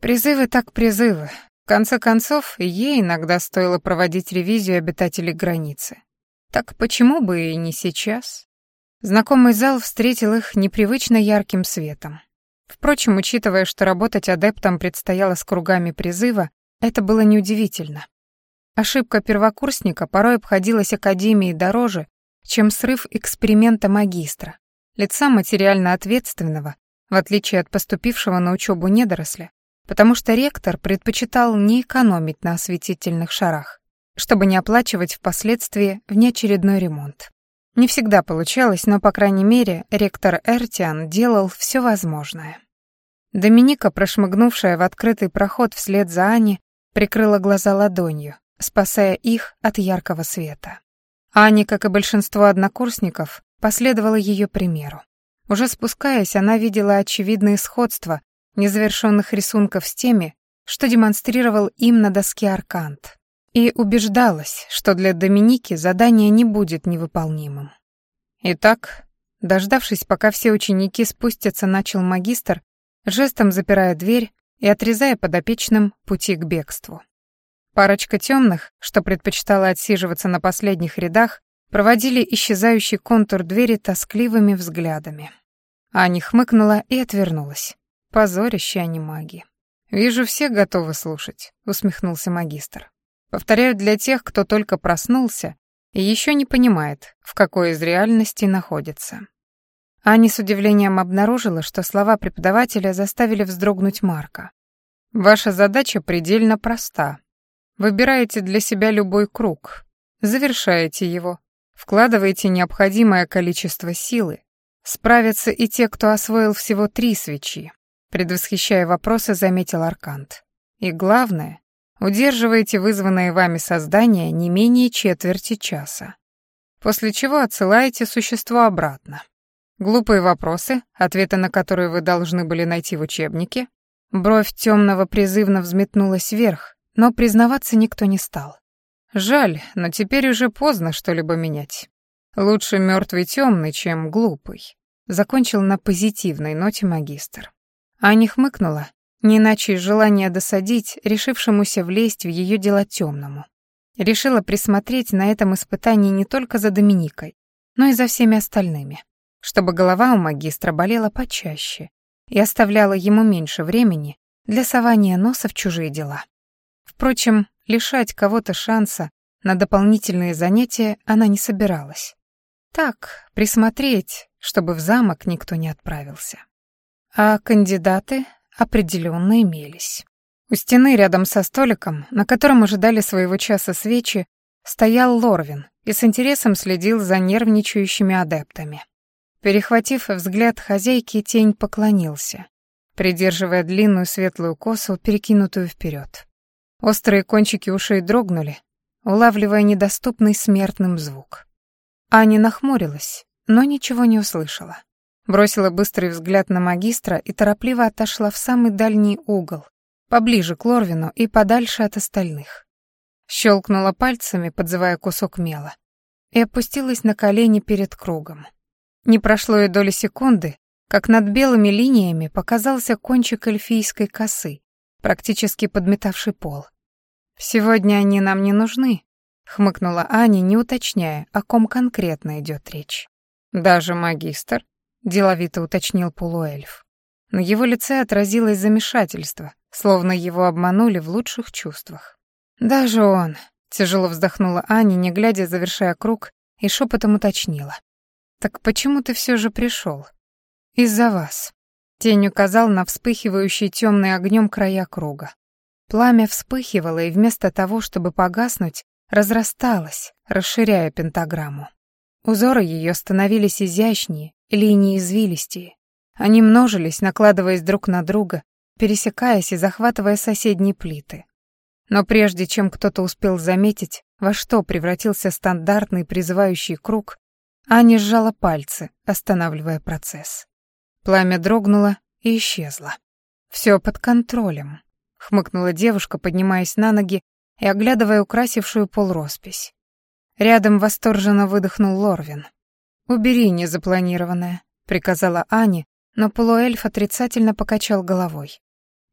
Призывы так призывы, конце концов, ей иногда стоило проводить ревизию обитателей границы. Так почему бы и не сейчас? Знакомый зал встретил их непривычно ярким светом. Впрочем, учитывая, что работать адептом предстояло с кругами призыва, это было неудивительно. Ошибка первокурсника порой обходилась Академии дороже, чем срыв эксперимента магистра, лица материально ответственного, в отличие от поступившего на учебу недоросля, потому что ректор предпочитал не экономить на осветительных шарах, чтобы не оплачивать впоследствии внеочередной ремонт. Не всегда получалось, но, по крайней мере, ректор Эртиан делал все возможное. Доминика, прошмыгнувшая в открытый проход вслед за Ани, прикрыла глаза ладонью, спасая их от яркого света. Ани, как и большинство однокурсников, последовала ее примеру. Уже спускаясь, она видела очевидные сходства незавершенных рисунков с теми, что демонстрировал им на доске Аркант, и убеждалась, что для Доминики задание не будет невыполнимым. Итак, дождавшись, пока все ученики спустятся, начал магистр, жестом запирая дверь и отрезая подопечным пути к бегству. Парочка темных, что предпочитала отсиживаться на последних рядах, проводили исчезающий контур двери тоскливыми взглядами. Аня хмыкнула и отвернулась. Позорище, а не маги. «Вижу, все готовы слушать», — усмехнулся магистр. «Повторяю для тех, кто только проснулся и еще не понимает, в какой из реальностей находится». Аня с удивлением обнаружила, что слова преподавателя заставили вздрогнуть Марка. «Ваша задача предельно проста. Выбираете для себя любой круг, завершаете его, вкладываете необходимое количество силы. Справятся и те, кто освоил всего три свечи, предвосхищая вопросы, заметил Аркант. И главное, удерживаете вызванное вами создание не менее четверти часа. После чего отсылаете существо обратно. Глупые вопросы, ответы на которые вы должны были найти в учебнике. Бровь темного призывно взметнулась вверх, но признаваться никто не стал. Жаль, но теперь уже поздно что-либо менять. Лучше мертвый темный, чем глупый. Закончил на позитивной ноте магистр. Аня хмыкнула, не иначе из желания досадить, решившемуся влезть в ее дела темному. Решила присмотреть на этом испытании не только за Доминикой, но и за всеми остальными, чтобы голова у магистра болела почаще и оставляла ему меньше времени для сования носа в чужие дела. Впрочем, лишать кого-то шанса на дополнительные занятия она не собиралась. Так, присмотреть, чтобы в замок никто не отправился. А кандидаты определенно имелись. У стены рядом со столиком, на котором ожидали своего часа свечи, стоял Лорвин и с интересом следил за нервничающими адептами. Перехватив взгляд хозяйки, тень поклонился, придерживая длинную светлую косу, перекинутую вперед. Острые кончики ушей дрогнули, улавливая недоступный смертным звук. Аня нахмурилась, но ничего не услышала. Бросила быстрый взгляд на магистра и торопливо отошла в самый дальний угол, поближе к Лорвину и подальше от остальных. Щелкнула пальцами, подзывая кусок мела, и опустилась на колени перед кругом. Не прошло и доли секунды, как над белыми линиями показался кончик эльфийской косы, практически подметавший пол. «Сегодня они нам не нужны», — хмыкнула Аня, не уточняя, о ком конкретно идет речь. «Даже магистр?» — деловито уточнил полуэльф. На его лице отразилось замешательство, словно его обманули в лучших чувствах. «Даже он», — тяжело вздохнула Аня, не глядя, завершая круг, и шепотом уточнила. «Так почему ты все же пришел? «Из-за вас». Тень указал на вспыхивающие темным огнем края круга. Пламя вспыхивало и вместо того, чтобы погаснуть, разрасталось, расширяя пентаграмму. Узоры ее становились изящнее, линии извилистее. Они множились, накладываясь друг на друга, пересекаясь и захватывая соседние плиты. Но прежде чем кто-то успел заметить, во что превратился стандартный призывающий круг, Аня сжала пальцы, останавливая процесс. Пламя дрогнуло и исчезло. Все под контролем хмыкнула девушка, поднимаясь на ноги и оглядывая украсившую пол роспись. Рядом восторженно выдохнул Лорвин. «Убери незапланированное», — приказала Ани, но полуэльф отрицательно покачал головой.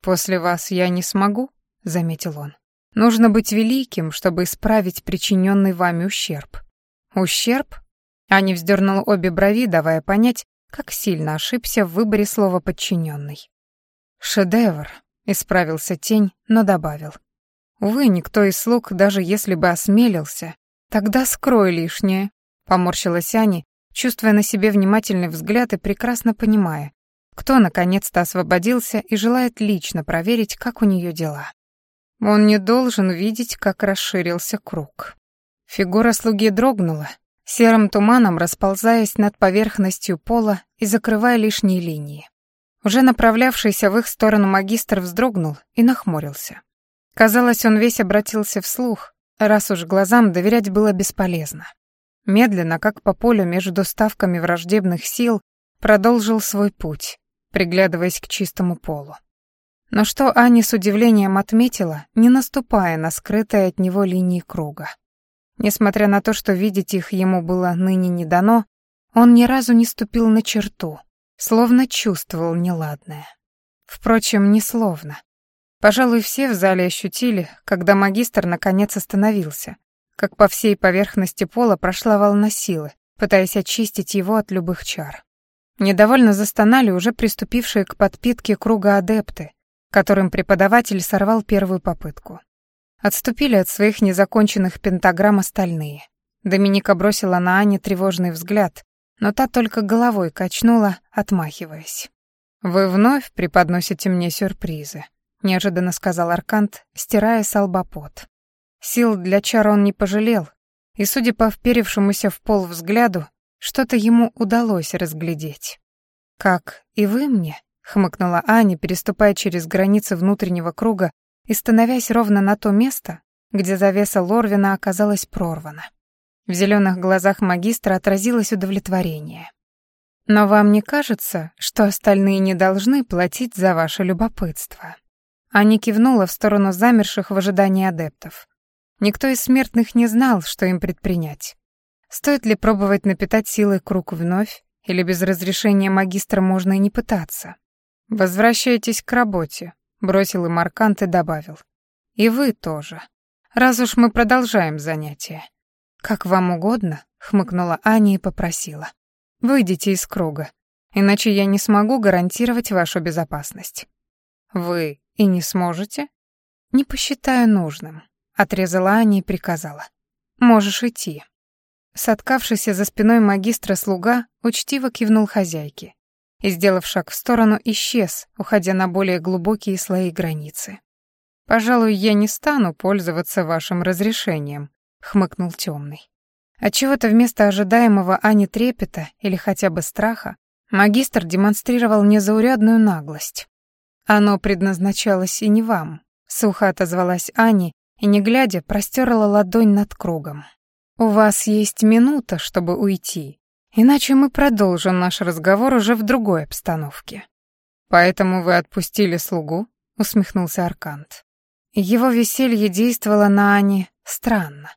«После вас я не смогу», — заметил он. «Нужно быть великим, чтобы исправить причиненный вами ущерб». «Ущерб?» Ани вздернула обе брови, давая понять, как сильно ошибся в выборе слова «подчиненный». «Шедевр», Исправился тень, но добавил. Увы, никто из слуг, даже если бы осмелился, тогда скрой лишнее, поморщилась Ани, чувствуя на себе внимательный взгляд и прекрасно понимая, кто наконец-то освободился и желает лично проверить, как у нее дела. Он не должен видеть, как расширился круг. Фигура слуги дрогнула, серым туманом расползаясь над поверхностью пола и закрывая лишние линии. Уже направлявшийся в их сторону магистр вздрогнул и нахмурился. Казалось, он весь обратился вслух, раз уж глазам доверять было бесполезно. Медленно, как по полю между ставками враждебных сил, продолжил свой путь, приглядываясь к чистому полу. Но что Аня с удивлением отметила, не наступая на скрытые от него линии круга. Несмотря на то, что видеть их ему было ныне не дано, он ни разу не ступил на черту, словно чувствовал неладное. Впрочем, не словно. Пожалуй, все в зале ощутили, когда магистр наконец остановился, как по всей поверхности пола прошла волна силы, пытаясь очистить его от любых чар. Недовольно застонали уже приступившие к подпитке круга адепты, которым преподаватель сорвал первую попытку. Отступили от своих незаконченных пентаграмм остальные. Доминика бросила на Ане тревожный взгляд, но та только головой качнула, отмахиваясь. «Вы вновь преподносите мне сюрпризы», — неожиданно сказал Аркант, стирая с лба пот. Сил для чар он не пожалел, и, судя по вперевшемуся в пол взгляду, что-то ему удалось разглядеть. «Как и вы мне?» — хмыкнула Аня, переступая через границы внутреннего круга и становясь ровно на то место, где завеса Лорвина оказалась прорвана. В зеленых глазах магистра отразилось удовлетворение. «Но вам не кажется, что остальные не должны платить за ваше любопытство?» Аня кивнула в сторону замерших в ожидании адептов. Никто из смертных не знал, что им предпринять. Стоит ли пробовать напитать силой круг вновь, или без разрешения магистра можно и не пытаться? «Возвращайтесь к работе», — бросил им Аркант и добавил. «И вы тоже, раз уж мы продолжаем занятие. «Как вам угодно», — хмыкнула Аня и попросила. «Выйдите из круга, иначе я не смогу гарантировать вашу безопасность». «Вы и не сможете?» «Не посчитаю нужным», — отрезала Аня и приказала. «Можешь идти». Соткавшийся за спиной магистра слуга учтиво кивнул хозяйке и, сделав шаг в сторону, исчез, уходя на более глубокие слои границы. «Пожалуй, я не стану пользоваться вашим разрешением», хмыкнул темный. Отчего-то вместо ожидаемого Ани трепета или хотя бы страха магистр демонстрировал незаурядную наглость. Оно предназначалось и не вам, сухо отозвалась Ани и, не глядя, простерла ладонь над кругом. У вас есть минута, чтобы уйти, иначе мы продолжим наш разговор уже в другой обстановке. Поэтому вы отпустили слугу? усмехнулся Аркант. Его веселье действовало на Ани странно.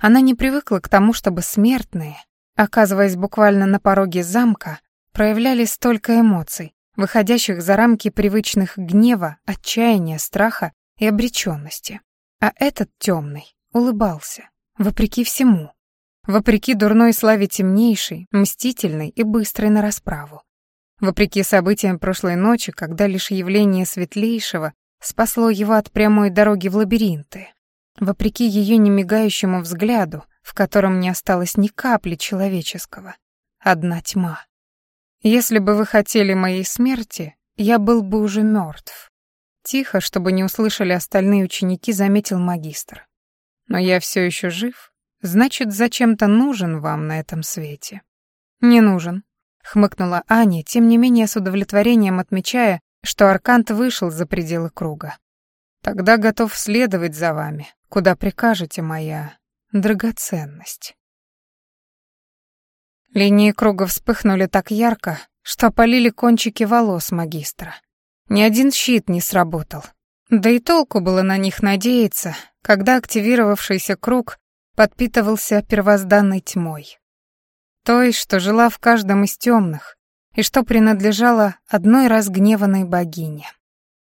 Она не привыкла к тому, чтобы смертные, оказываясь буквально на пороге замка, проявляли столько эмоций, выходящих за рамки привычных гнева, отчаяния, страха и обреченности. А этот темный улыбался, вопреки всему, вопреки дурной славе темнейшей, мстительной и быстрой на расправу. Вопреки событиям прошлой ночи, когда лишь явление светлейшего спасло его от прямой дороги в лабиринты. Вопреки ее немигающему взгляду, в котором не осталось ни капли человеческого. Одна тьма. Если бы вы хотели моей смерти, я был бы уже мертв. Тихо, чтобы не услышали остальные ученики, заметил магистр. Но я все еще жив, значит, зачем-то нужен вам на этом свете. Не нужен, хмыкнула Аня, тем не менее с удовлетворением отмечая, что Аркант вышел за пределы круга. Тогда готов следовать за вами, куда прикажете, моя драгоценность. Линии круга вспыхнули так ярко, что опалили кончики волос магистра. Ни один щит не сработал. Да и толку было на них надеяться, когда активировавшийся круг подпитывался первозданной тьмой. Той, что жила в каждом из темных, и что принадлежало одной разгневанной богине.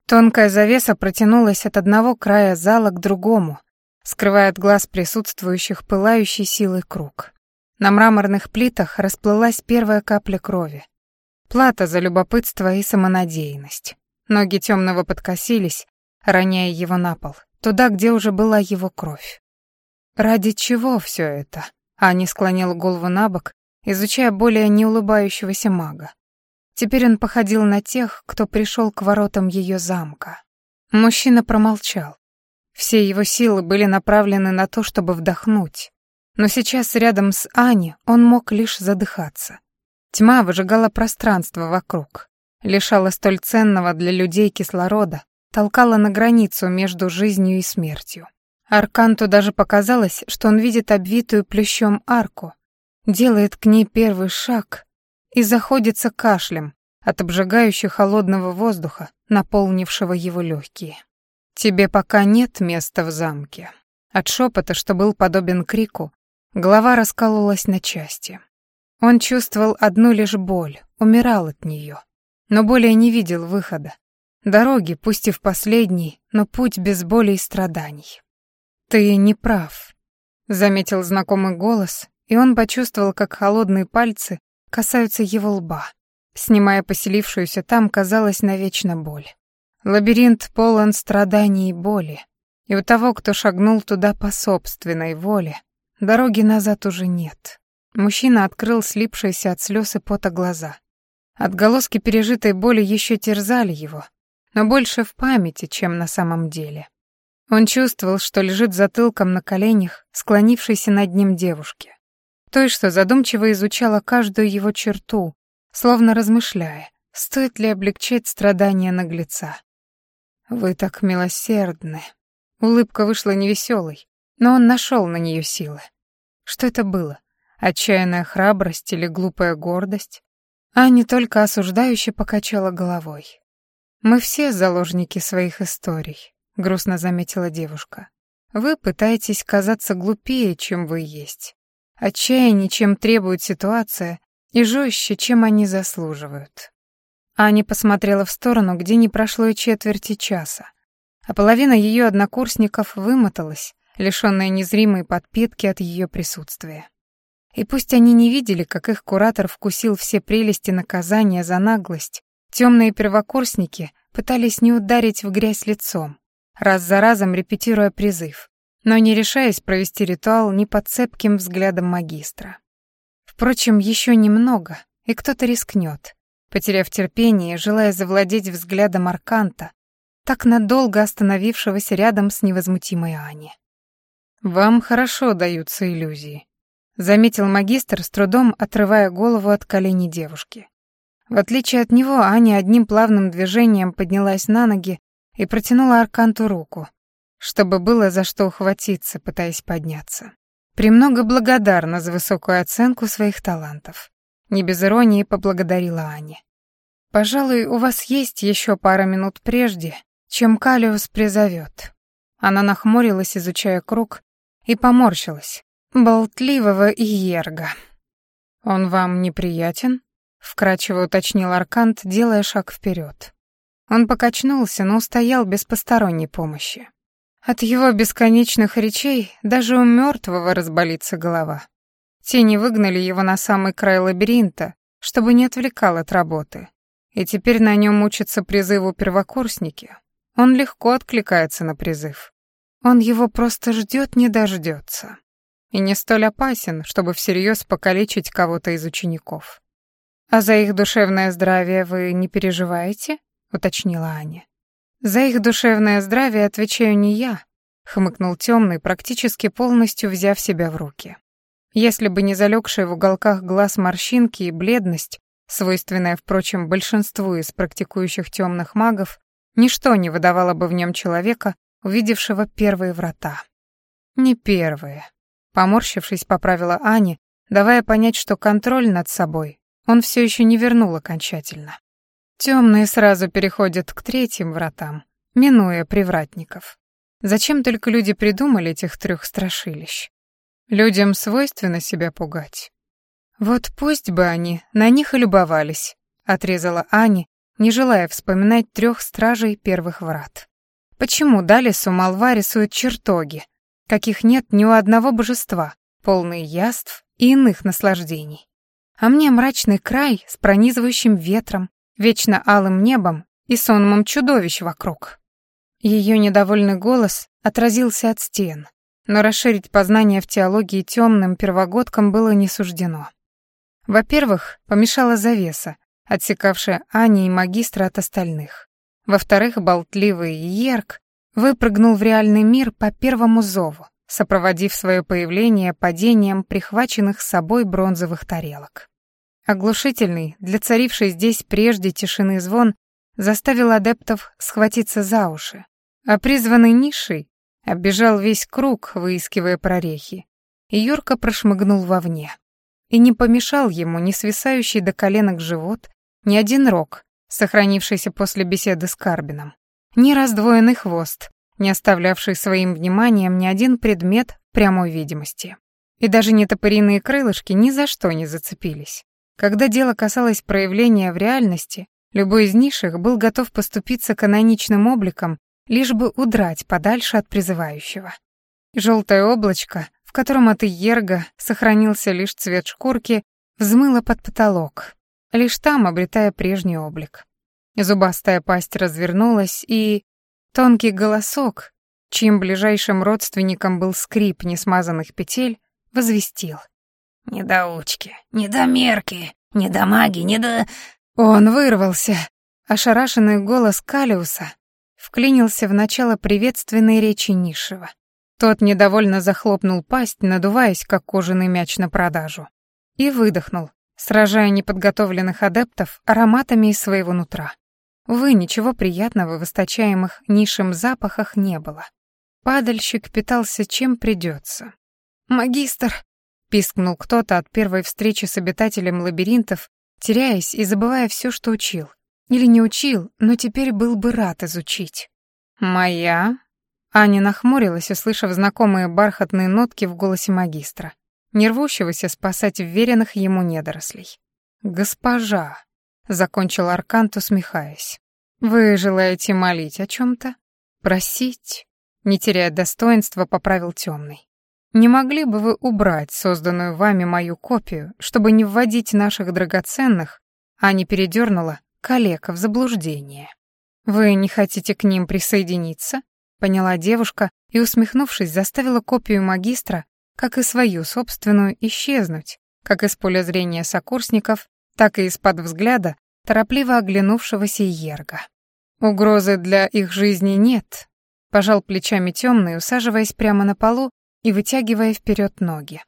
Тонкая завеса протянулась от одного края зала к другому, скрывая от глаз присутствующих пылающий силой круг. На мраморных плитах расплылась первая капля крови. Плата за любопытство и самонадеянность. Ноги темного подкосились, роняя его на пол, туда, где уже была его кровь. Ради чего все это? Ани склонил голову на бок, изучая более неулыбающегося мага. Теперь он походил на тех, кто пришел к воротам ее замка. Мужчина промолчал. Все его силы были направлены на то, чтобы вдохнуть. Но сейчас рядом с Ани он мог лишь задыхаться. Тьма выжигала пространство вокруг, лишала столь ценного для людей кислорода, толкала на границу между жизнью и смертью. Арканту даже показалось, что он видит обвитую плющом арку, делает к ней первый шаг и заходится кашлем от обжигающего холодного воздуха, наполнившего его легкие. «Тебе пока нет места в замке». От шепота, что был подобен крику, голова раскололась на части. Он чувствовал одну лишь боль, умирал от нее, но более не видел выхода. Дороги, пусть и в последний, но путь без боли и страданий. «Ты не прав», — заметил знакомый голос, и он почувствовал, как холодные пальцы касаются его лба, снимая поселившуюся там, казалось, навечно боль. Лабиринт полон страданий и боли, и у того, кто шагнул туда по собственной воле, дороги назад уже нет. Мужчина открыл слипшиеся от слез и пота глаза. Отголоски пережитой боли еще терзали его, но больше в памяти, чем на самом деле. Он чувствовал, что лежит затылком на коленях, склонившейся над ним девушки той, что задумчиво изучала каждую его черту, словно размышляя, стоит ли облегчать страдания наглеца. «Вы так милосердны». Улыбка вышла невеселой, но он нашел на нее силы. Что это было? Отчаянная храбрость или глупая гордость? А не только осуждающе покачала головой. «Мы все заложники своих историй», — грустно заметила девушка. «Вы пытаетесь казаться глупее, чем вы есть отчаяннее, чем требует ситуация, и жестче, чем они заслуживают. Аня посмотрела в сторону, где не прошло и четверти часа, а половина ее однокурсников вымоталась, лишённая незримой подпитки от ее присутствия. И пусть они не видели, как их куратор вкусил все прелести наказания за наглость, темные первокурсники пытались не ударить в грязь лицом, раз за разом репетируя призыв но не решаясь провести ритуал ни под цепким взглядом магистра. Впрочем, еще немного, и кто-то рискнет, потеряв терпение, желая завладеть взглядом Арканта, так надолго остановившегося рядом с невозмутимой Ани. «Вам хорошо даются иллюзии», — заметил магистр, с трудом отрывая голову от коленей девушки. В отличие от него, Аня одним плавным движением поднялась на ноги и протянула Арканту руку, чтобы было за что ухватиться, пытаясь подняться. Премного благодарна за высокую оценку своих талантов. Не без иронии поблагодарила Аня. «Пожалуй, у вас есть еще пара минут прежде, чем Калиус призовет. Она нахмурилась, изучая круг, и поморщилась. Болтливого Иерга. «Он вам неприятен?» — вкрадчиво уточнил Аркант, делая шаг вперед. Он покачнулся, но устоял без посторонней помощи. От его бесконечных речей даже у мертвого разболится голова. Тени выгнали его на самый край лабиринта, чтобы не отвлекал от работы. И теперь на нем учатся призыву первокурсники. Он легко откликается на призыв. Он его просто ждет, не дождется. И не столь опасен, чтобы всерьез покалечить кого-то из учеников. «А за их душевное здравие вы не переживаете?» — уточнила Аня. «За их душевное здравие отвечаю не я», — хмыкнул темный, практически полностью взяв себя в руки. Если бы не залегшие в уголках глаз морщинки и бледность, свойственная, впрочем, большинству из практикующих темных магов, ничто не выдавало бы в нем человека, увидевшего первые врата. Не первые. Поморщившись, поправила Ани, давая понять, что контроль над собой он все еще не вернул окончательно. Темные сразу переходят к третьим вратам, минуя привратников. Зачем только люди придумали этих трех страшилищ? Людям свойственно себя пугать. Вот пусть бы они на них и любовались, отрезала Ани, не желая вспоминать трех стражей первых врат. Почему Далису молва рисует чертоги, каких нет ни у одного божества, полные яств и иных наслаждений? А мне мрачный край с пронизывающим ветром, вечно алым небом и сонмом чудовищ вокруг. Ее недовольный голос отразился от стен, но расширить познание в теологии темным первогодкам было не суждено. Во-первых, помешала завеса, отсекавшая Ани и магистра от остальных. Во-вторых, болтливый Ерк выпрыгнул в реальный мир по первому зову, сопроводив свое появление падением прихваченных с собой бронзовых тарелок. Оглушительный, для царившей здесь прежде тишины звон, заставил адептов схватиться за уши, а призванный нишей Оббежал весь круг, выискивая прорехи. И Юрка прошмыгнул вовне. И не помешал ему ни свисающий до коленок живот, ни один рог, сохранившийся после беседы с Карбином, ни раздвоенный хвост, не оставлявший своим вниманием ни один предмет прямой видимости. И даже нетопыриные крылышки ни за что не зацепились. Когда дело касалось проявления в реальности, любой из низших был готов поступиться каноничным обликом лишь бы удрать подальше от призывающего. Желтое облачко, в котором от Иерга сохранился лишь цвет шкурки, взмыло под потолок, лишь там обретая прежний облик. Зубастая пасть развернулась, и тонкий голосок, чьим ближайшим родственником был скрип несмазанных петель, возвестил. «Недоучки, недомерки, недомаги, недо...» Он вырвался. Ошарашенный голос Калиуса вклинился в начало приветственной речи Нишева. Тот недовольно захлопнул пасть, надуваясь, как кожаный мяч на продажу, и выдохнул, сражая неподготовленных адептов ароматами из своего нутра. Увы, ничего приятного в источаемых нишем запахах не было. Падальщик питался чем придется. «Магистр!» — пискнул кто-то от первой встречи с обитателем лабиринтов, теряясь и забывая все, что учил. Или не учил, но теперь был бы рад изучить. «Моя?» Аня нахмурилась, услышав знакомые бархатные нотки в голосе магистра, не рвущегося спасать вверенных ему недорослей. «Госпожа», — закончил Аркант, усмехаясь, — «вы желаете молить о чем-то? Просить?» Не теряя достоинства, поправил темный. «Не могли бы вы убрать созданную вами мою копию, чтобы не вводить наших драгоценных?» Аня передернула, коллег в заблуждение. «Вы не хотите к ним присоединиться?» — поняла девушка и, усмехнувшись, заставила копию магистра, как и свою собственную, исчезнуть, как из поля зрения сокурсников, так и из-под взгляда торопливо оглянувшегося Ерга. «Угрозы для их жизни нет», — пожал плечами темный, усаживаясь прямо на полу и вытягивая вперед ноги.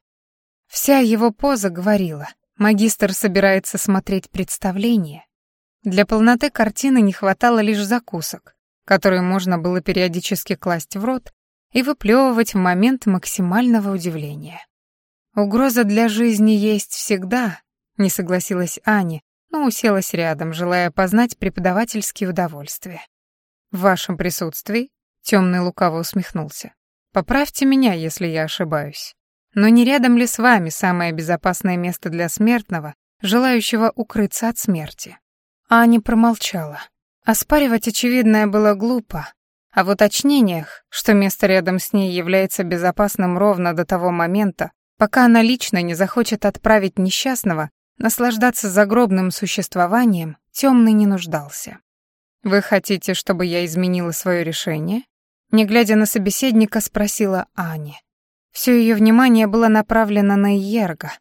Вся его поза говорила, магистр собирается смотреть представление, для полноты картины не хватало лишь закусок, которые можно было периодически класть в рот и выплевывать в момент максимального удивления. «Угроза для жизни есть всегда», — не согласилась Аня, но уселась рядом, желая познать преподавательские удовольствия. В вашем присутствии?» Темный лукаво усмехнулся. «Поправьте меня, если я ошибаюсь. Но не рядом ли с вами самое безопасное место для смертного, желающего укрыться от смерти?» Аня промолчала. Оспаривать очевидное было глупо, а в уточнениях, что место рядом с ней является безопасным ровно до того момента, пока она лично не захочет отправить несчастного наслаждаться загробным существованием, темный не нуждался. «Вы хотите, чтобы я изменила свое решение?» Не глядя на собеседника, спросила Аня. Все ее внимание было направлено на Иерга,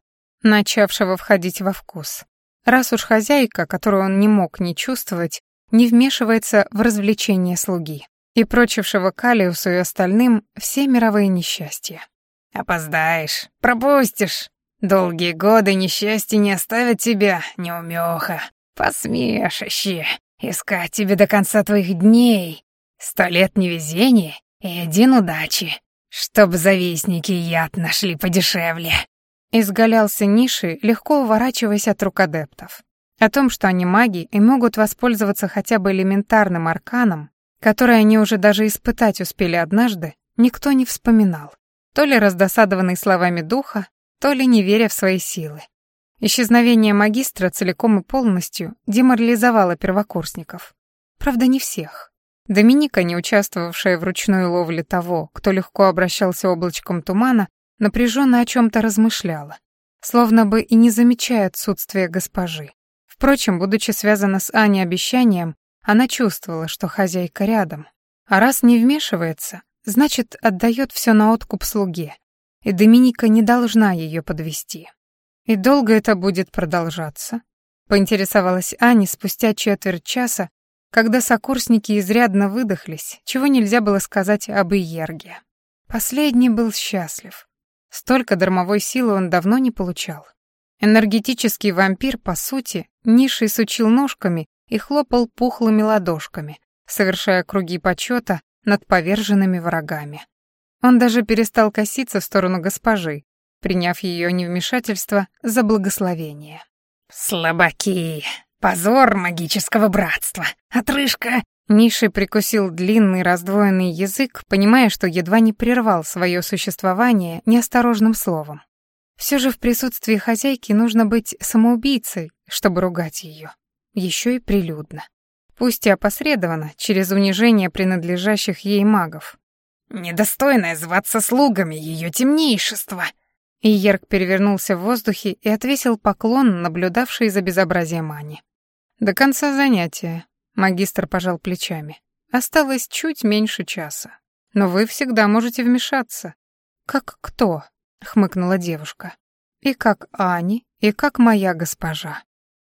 начавшего входить во вкус. Раз уж хозяйка, которую он не мог не чувствовать, не вмешивается в развлечения слуги и прочившего Калиусу и остальным все мировые несчастья. «Опоздаешь, пропустишь. Долгие годы несчастья не оставят тебя, неумеха. Посмешище. Искать тебе до конца твоих дней. Сто лет невезения и один удачи. Чтоб завистники яд нашли подешевле». Изгалялся ниши, легко уворачиваясь от рук адептов. О том, что они маги и могут воспользоваться хотя бы элементарным арканом, который они уже даже испытать успели однажды, никто не вспоминал. То ли раздосадованный словами духа, то ли не веря в свои силы. Исчезновение магистра целиком и полностью деморализовало первокурсников. Правда, не всех. Доминика, не участвовавшая в ручной ловле того, кто легко обращался облачком тумана, напряженно о чем-то размышляла, словно бы и не замечая отсутствия госпожи. Впрочем, будучи связана с Аней обещанием, она чувствовала, что хозяйка рядом. А раз не вмешивается, значит, отдает все на откуп слуге. И Доминика не должна ее подвести. И долго это будет продолжаться? Поинтересовалась Аня спустя четверть часа, когда сокурсники изрядно выдохлись, чего нельзя было сказать об Иерге. Последний был счастлив. Столько дармовой силы он давно не получал. Энергетический вампир, по сути, низший сучил ножками и хлопал пухлыми ладошками, совершая круги почета над поверженными врагами. Он даже перестал коситься в сторону госпожи, приняв ее невмешательство за благословение. «Слабаки! Позор магического братства! Отрыжка!» Ниши прикусил длинный раздвоенный язык, понимая, что едва не прервал свое существование неосторожным словом. Все же в присутствии хозяйки нужно быть самоубийцей, чтобы ругать ее. Еще и прилюдно. Пусть и опосредованно, через унижение принадлежащих ей магов. «Недостойное зваться слугами ее темнейшества!» Иерк перевернулся в воздухе и отвесил поклон, наблюдавший за безобразием Ани. «До конца занятия», — магистр пожал плечами. «Осталось чуть меньше часа. Но вы всегда можете вмешаться». «Как кто?» — хмыкнула девушка. «И как Ани, и как моя госпожа.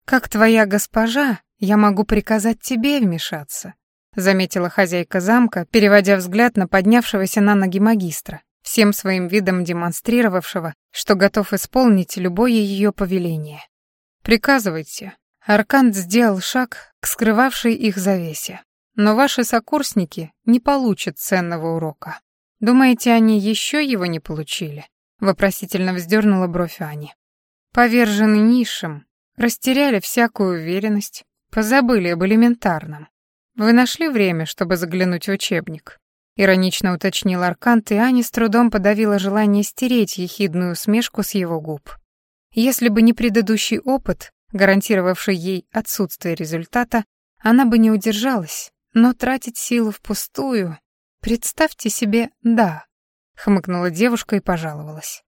Как твоя госпожа, я могу приказать тебе вмешаться», — заметила хозяйка замка, переводя взгляд на поднявшегося на ноги магистра, всем своим видом демонстрировавшего, что готов исполнить любое ее повеление. «Приказывайте». Аркант сделал шаг к скрывавшей их завесе. Но ваши сокурсники не получат ценного урока. Думаете, они еще его не получили? Вопросительно вздернула бровь Ани. Повержены низшим, растеряли всякую уверенность, позабыли об элементарном. Вы нашли время, чтобы заглянуть в учебник? Иронично уточнил Аркант, и Ани с трудом подавила желание стереть ехидную усмешку с его губ. Если бы не предыдущий опыт, гарантировавший ей отсутствие результата, она бы не удержалась, но тратить силу впустую... Представьте себе «да», хмыкнула девушка и пожаловалась.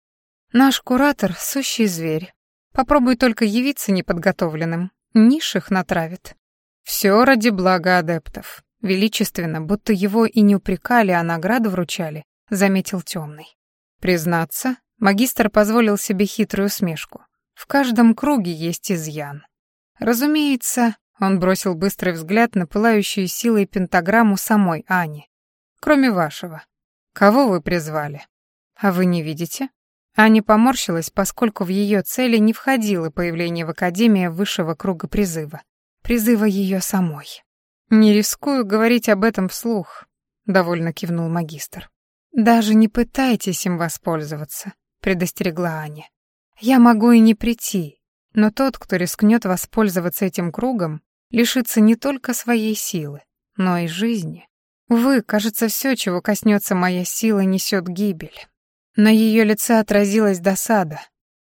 Наш куратор — сущий зверь. Попробуй только явиться неподготовленным. Низших натравит. Все ради блага адептов. Величественно, будто его и не упрекали, а награду вручали, заметил темный. Признаться, магистр позволил себе хитрую усмешку. В каждом круге есть изъян. Разумеется, он бросил быстрый взгляд на пылающую силой пентаграмму самой Ани. Кроме вашего. Кого вы призвали? А вы не видите? Аня поморщилась, поскольку в ее цели не входило появление в Академии высшего круга призыва. Призыва ее самой. «Не рискую говорить об этом вслух», — довольно кивнул магистр. «Даже не пытайтесь им воспользоваться», — предостерегла Аня. «Я могу и не прийти, но тот, кто рискнет воспользоваться этим кругом, лишится не только своей силы, но и жизни. Увы, кажется, все, чего коснется моя сила, несет гибель. На ее лице отразилась досада,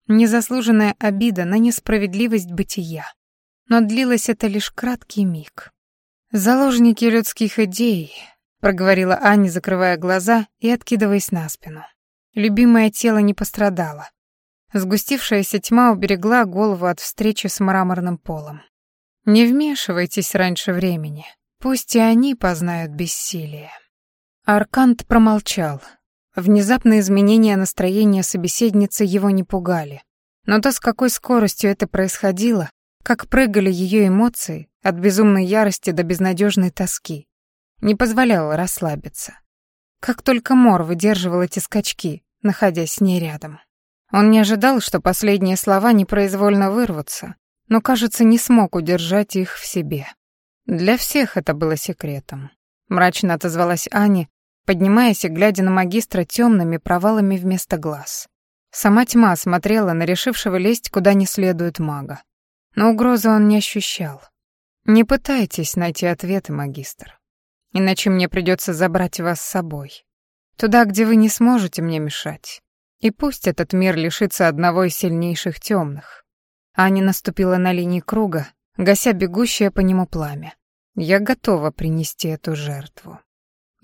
незаслуженная обида на несправедливость бытия. Но длилось это лишь краткий миг. «Заложники людских идей», — проговорила Аня, закрывая глаза и откидываясь на спину. Любимое тело не пострадало. Сгустившаяся тьма уберегла голову от встречи с мраморным полом. «Не вмешивайтесь раньше времени. Пусть и они познают бессилие». Аркант промолчал. Внезапные изменения настроения собеседницы его не пугали. Но то, с какой скоростью это происходило, как прыгали ее эмоции от безумной ярости до безнадежной тоски, не позволяло расслабиться. Как только Мор выдерживал эти скачки, находясь с ней рядом. Он не ожидал, что последние слова непроизвольно вырвутся, но, кажется, не смог удержать их в себе. Для всех это было секретом. Мрачно отозвалась Аня, поднимаясь и глядя на магистра темными провалами вместо глаз. Сама тьма смотрела на решившего лезть куда не следует мага. Но угрозы он не ощущал. Не пытайтесь найти ответы, магистр. Иначе мне придется забрать вас с собой. Туда, где вы не сможете мне мешать. И пусть этот мир лишится одного из сильнейших темных. Аня наступила на линии круга, гася бегущее по нему пламя. Я готова принести эту жертву.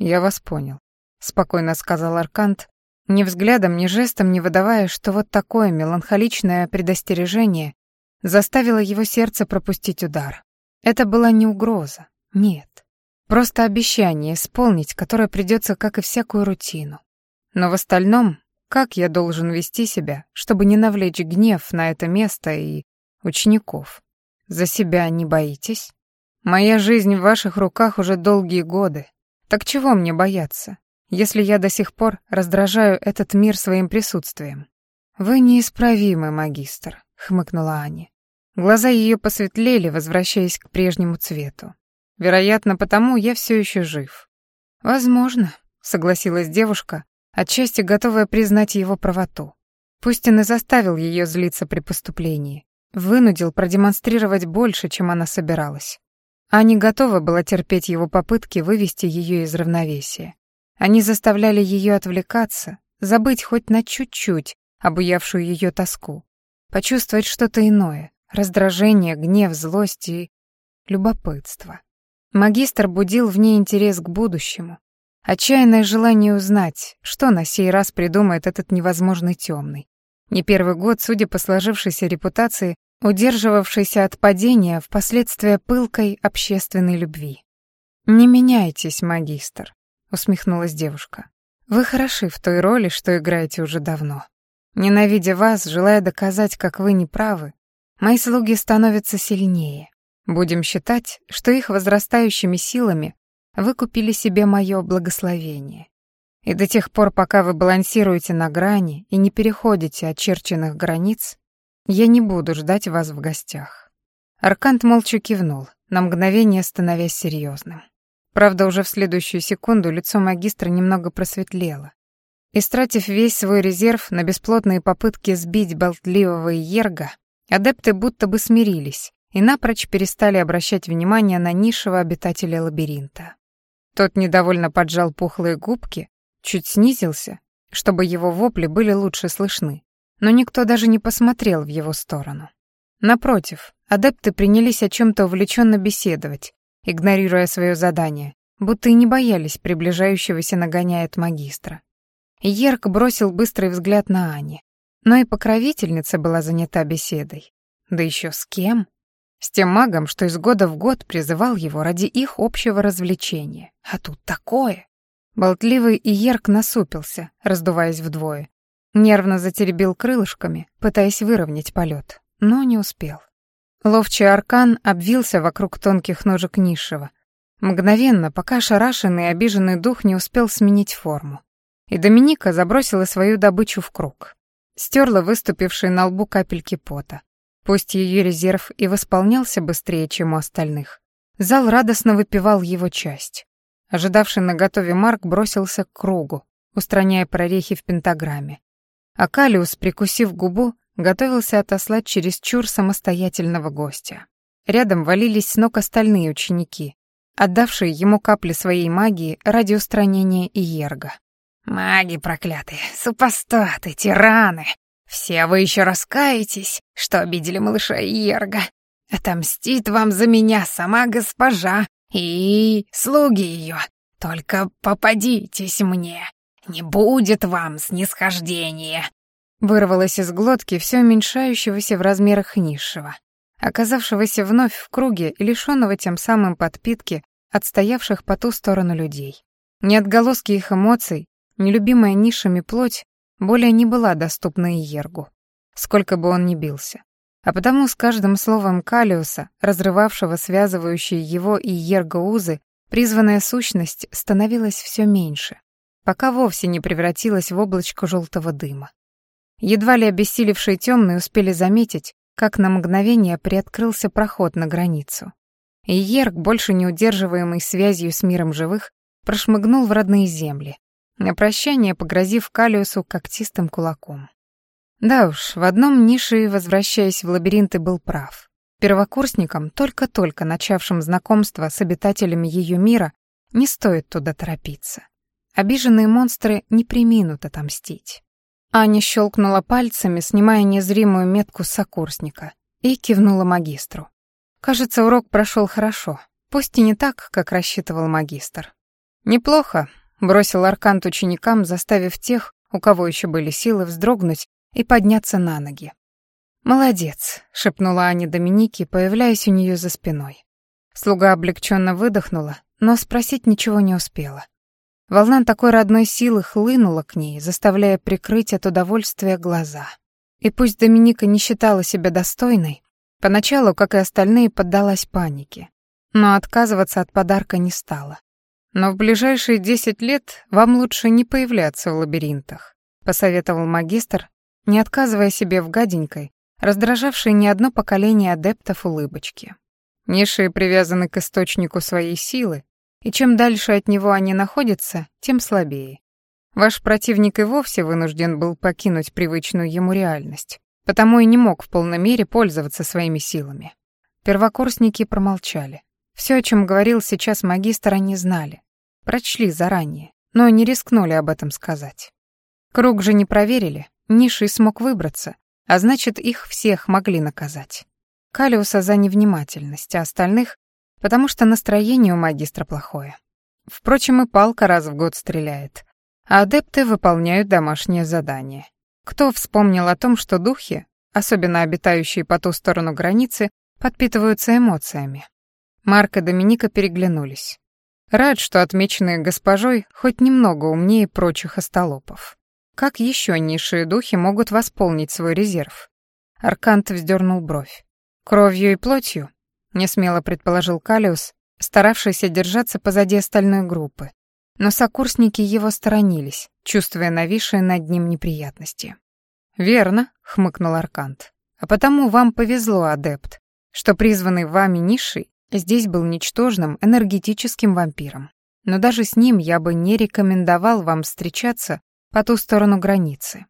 Я вас понял, спокойно сказал Аркант, ни взглядом, ни жестом не выдавая, что вот такое меланхоличное предостережение заставило его сердце пропустить удар. Это была не угроза, нет. Просто обещание исполнить, которое придется, как и всякую рутину. Но в остальном, как я должен вести себя, чтобы не навлечь гнев на это место и учеников? За себя не боитесь? Моя жизнь в ваших руках уже долгие годы. Так чего мне бояться, если я до сих пор раздражаю этот мир своим присутствием? Вы неисправимый магистр, хмыкнула Аня. Глаза ее посветлели, возвращаясь к прежнему цвету. Вероятно, потому я все еще жив. Возможно, согласилась девушка, отчасти готовая признать его правоту. Пусть он и заставил ее злиться при поступлении, вынудил продемонстрировать больше, чем она собиралась. Аня готова была терпеть его попытки вывести ее из равновесия. Они заставляли ее отвлекаться, забыть хоть на чуть-чуть обуявшую ее тоску, почувствовать что-то иное, раздражение, гнев, злость и любопытство. Магистр будил в ней интерес к будущему, отчаянное желание узнать, что на сей раз придумает этот невозможный темный. Не первый год, судя по сложившейся репутации, удерживавшийся от падения впоследствии пылкой общественной любви. «Не меняйтесь, магистр», — усмехнулась девушка. «Вы хороши в той роли, что играете уже давно. Ненавидя вас, желая доказать, как вы неправы, Мои слуги становятся сильнее. Будем считать, что их возрастающими силами вы купили себе мое благословение. И до тех пор, пока вы балансируете на грани и не переходите очерченных границ, я не буду ждать вас в гостях». Аркант молча кивнул, на мгновение становясь серьезным. Правда, уже в следующую секунду лицо магистра немного просветлело. Истратив весь свой резерв на бесплотные попытки сбить болтливого Ерга, Адепты будто бы смирились и напрочь перестали обращать внимание на низшего обитателя лабиринта. Тот недовольно поджал пухлые губки, чуть снизился, чтобы его вопли были лучше слышны, но никто даже не посмотрел в его сторону. Напротив, адепты принялись о чем-то увлеченно беседовать, игнорируя свое задание, будто и не боялись приближающегося нагоняя от магистра. Ерк бросил быстрый взгляд на Ани. Но и покровительница была занята беседой. Да еще с кем? С тем магом, что из года в год призывал его ради их общего развлечения. А тут такое! Болтливый Иерк насупился, раздуваясь вдвое. Нервно затеребил крылышками, пытаясь выровнять полет, но не успел. Ловчий аркан обвился вокруг тонких ножек низшего. Мгновенно, пока ошарашенный и обиженный дух не успел сменить форму. И Доминика забросила свою добычу в круг. Стерла выступившие на лбу капельки пота. Пусть ее резерв и восполнялся быстрее, чем у остальных. Зал радостно выпивал его часть. Ожидавший на готове Марк бросился к кругу, устраняя прорехи в пентаграмме. А Калиус, прикусив губу, готовился отослать через чур самостоятельного гостя. Рядом валились с ног остальные ученики, отдавший ему капли своей магии ради устранения Иерга. «Маги проклятые, супостаты, тираны! Все вы еще раскаетесь, что обидели малыша Иерга. Отомстит вам за меня сама госпожа и слуги ее. Только попадитесь мне, не будет вам снисхождения!» Вырвалось из глотки все уменьшающегося в размерах низшего, оказавшегося вновь в круге и лишенного тем самым подпитки отстоявших по ту сторону людей. Ни отголоски их эмоций, нелюбимая нишами плоть более не была доступна Иергу, сколько бы он ни бился. А потому с каждым словом Калиуса, разрывавшего связывающие его и Иерга узы, призванная сущность становилась все меньше, пока вовсе не превратилась в облачко желтого дыма. Едва ли обессилевшие темные успели заметить, как на мгновение приоткрылся проход на границу. И Ерк, больше не удерживаемый связью с миром живых, прошмыгнул в родные земли, на прощание погрозив Калиусу когтистым кулаком. Да уж, в одном нише, возвращаясь в лабиринты, был прав. Первокурсникам, только-только начавшим знакомство с обитателями ее мира, не стоит туда торопиться. Обиженные монстры не приминут отомстить. Аня щелкнула пальцами, снимая незримую метку сокурсника, и кивнула магистру. Кажется, урок прошел хорошо, пусть и не так, как рассчитывал магистр. «Неплохо», — бросил Аркант ученикам, заставив тех, у кого еще были силы, вздрогнуть и подняться на ноги. «Молодец», — шепнула Аня Доминике, появляясь у нее за спиной. Слуга облегченно выдохнула, но спросить ничего не успела. Волна такой родной силы хлынула к ней, заставляя прикрыть от удовольствия глаза. И пусть Доминика не считала себя достойной, поначалу, как и остальные, поддалась панике. Но отказываться от подарка не стала. Но в ближайшие десять лет вам лучше не появляться в лабиринтах, посоветовал магистр, не отказывая себе в гаденькой, раздражавшей не одно поколение адептов улыбочки. Низшие привязаны к источнику своей силы, и чем дальше от него они находятся, тем слабее. Ваш противник и вовсе вынужден был покинуть привычную ему реальность, потому и не мог в полной мере пользоваться своими силами. Первокурсники промолчали. Все, о чем говорил сейчас магистр, они знали. Прочли заранее, но не рискнули об этом сказать. Круг же не проверили, Ниши смог выбраться, а значит, их всех могли наказать. Калиуса за невнимательность, а остальных потому что настроение у магистра плохое. Впрочем, и палка раз в год стреляет, а адепты выполняют домашнее задание. Кто вспомнил о том, что духи, особенно обитающие по ту сторону границы, подпитываются эмоциями? Марк и Доминика переглянулись. Рад, что отмеченные госпожой хоть немного умнее прочих остолопов. Как еще низшие духи могут восполнить свой резерв? Аркант вздернул бровь. Кровью и плотью? Несмело предположил Калиус, старавшийся держаться позади остальной группы. Но сокурсники его сторонились, чувствуя нависшие над ним неприятности. «Верно», — хмыкнул Аркант. «А потому вам повезло, адепт, что призванный вами низший здесь был ничтожным энергетическим вампиром. Но даже с ним я бы не рекомендовал вам встречаться по ту сторону границы.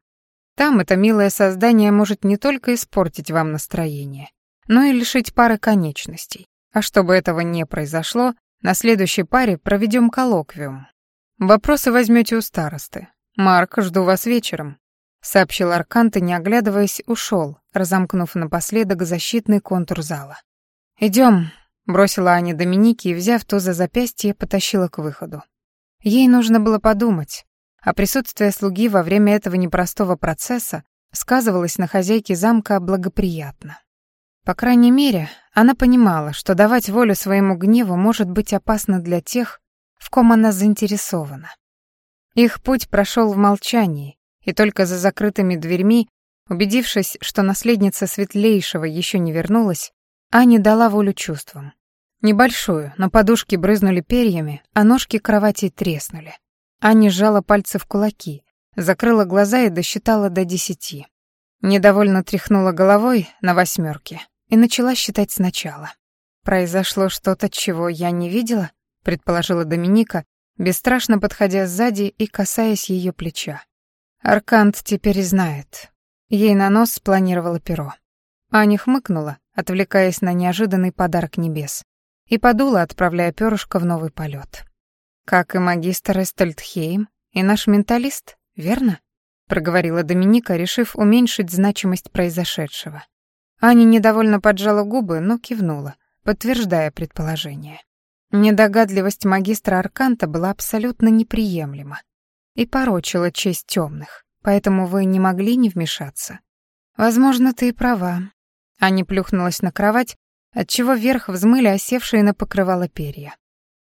Там это милое создание может не только испортить вам настроение, но и лишить пары конечностей. А чтобы этого не произошло, на следующей паре проведем коллоквиум. Вопросы возьмете у старосты. Марк, жду вас вечером, сообщил Аркант и, не оглядываясь, ушел, разомкнув напоследок защитный контур зала. Идем, бросила Аня Доминики и, взяв то за запястье, потащила к выходу. Ей нужно было подумать, а присутствие слуги во время этого непростого процесса сказывалось на хозяйке замка благоприятно. По крайней мере, она понимала, что давать волю своему гневу может быть опасно для тех, в ком она заинтересована. Их путь прошел в молчании, и только за закрытыми дверьми, убедившись, что наследница Светлейшего еще не вернулась, Аня дала волю чувствам. Небольшую, но подушки брызнули перьями, а ножки кровати треснули. Аня сжала пальцы в кулаки, закрыла глаза и досчитала до десяти. Недовольно тряхнула головой на восьмерке и начала считать сначала. «Произошло что-то, чего я не видела?» — предположила Доминика, бесстрашно подходя сзади и касаясь ее плеча. Аркант теперь знает. Ей на нос спланировала перо. Аня хмыкнула, отвлекаясь на неожиданный подарок небес, и подула, отправляя перышко в новый полет. «Как и магистр Эстельдхейм, и наш менталист, верно?» — проговорила Доминика, решив уменьшить значимость произошедшего. Аня недовольно поджала губы, но кивнула, подтверждая предположение. Недогадливость магистра Арканта была абсолютно неприемлема и порочила честь темных, поэтому вы не могли не вмешаться. Возможно, ты и права. Аня плюхнулась на кровать, отчего вверх взмыли осевшие на покрывало перья.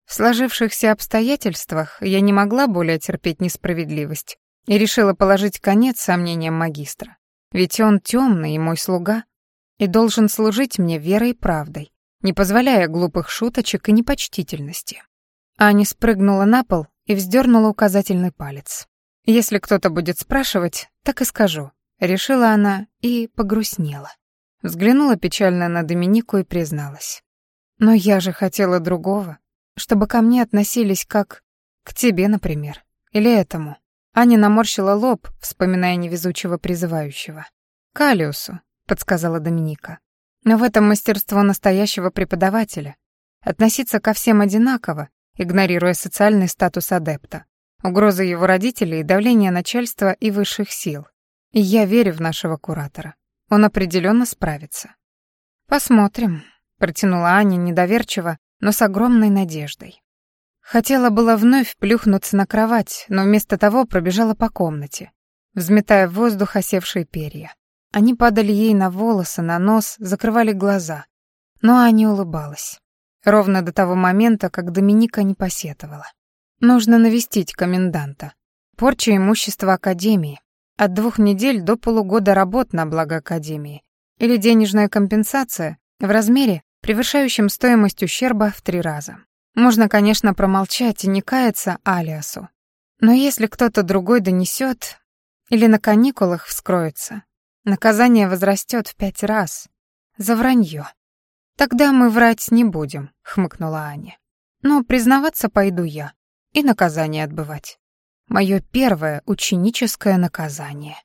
В сложившихся обстоятельствах я не могла более терпеть несправедливость и решила положить конец сомнениям магистра. Ведь он темный и мой слуга, и должен служить мне верой и правдой, не позволяя глупых шуточек и непочтительности. Аня спрыгнула на пол и вздернула указательный палец. «Если кто-то будет спрашивать, так и скажу», — решила она и погрустнела. Взглянула печально на Доминику и призналась. «Но я же хотела другого, чтобы ко мне относились как к тебе, например, или этому». Аня наморщила лоб, вспоминая невезучего призывающего. «Калиусу», — подсказала Доминика. «Но в этом мастерство настоящего преподавателя. Относиться ко всем одинаково, игнорируя социальный статус адепта, угрозы его родителей давление начальства и высших сил. И я верю в нашего куратора. Он определенно справится. Посмотрим, протянула Аня недоверчиво, но с огромной надеждой. Хотела было вновь плюхнуться на кровать, но вместо того пробежала по комнате, взметая в воздух осевшие перья. Они падали ей на волосы, на нос, закрывали глаза. Но Аня улыбалась. Ровно до того момента, как Доминика не посетовала. Нужно навестить коменданта. Порча имущества Академии, от двух недель до полугода работ на благо Академии или денежная компенсация в размере, превышающем стоимость ущерба в три раза. Можно, конечно, промолчать и не каяться Алиасу. Но если кто-то другой донесет или на каникулах вскроется, наказание возрастет в пять раз за вранье. «Тогда мы врать не будем», — хмыкнула Аня. «Но признаваться пойду я и наказание отбывать». Мое первое ученическое наказание.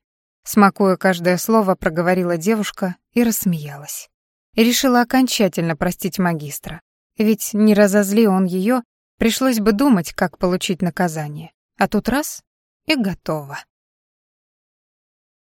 Смакуя каждое слово, проговорила девушка и рассмеялась. И решила окончательно простить магистра. Ведь не разозли он ее, пришлось бы думать, как получить наказание. А тут раз — и готово.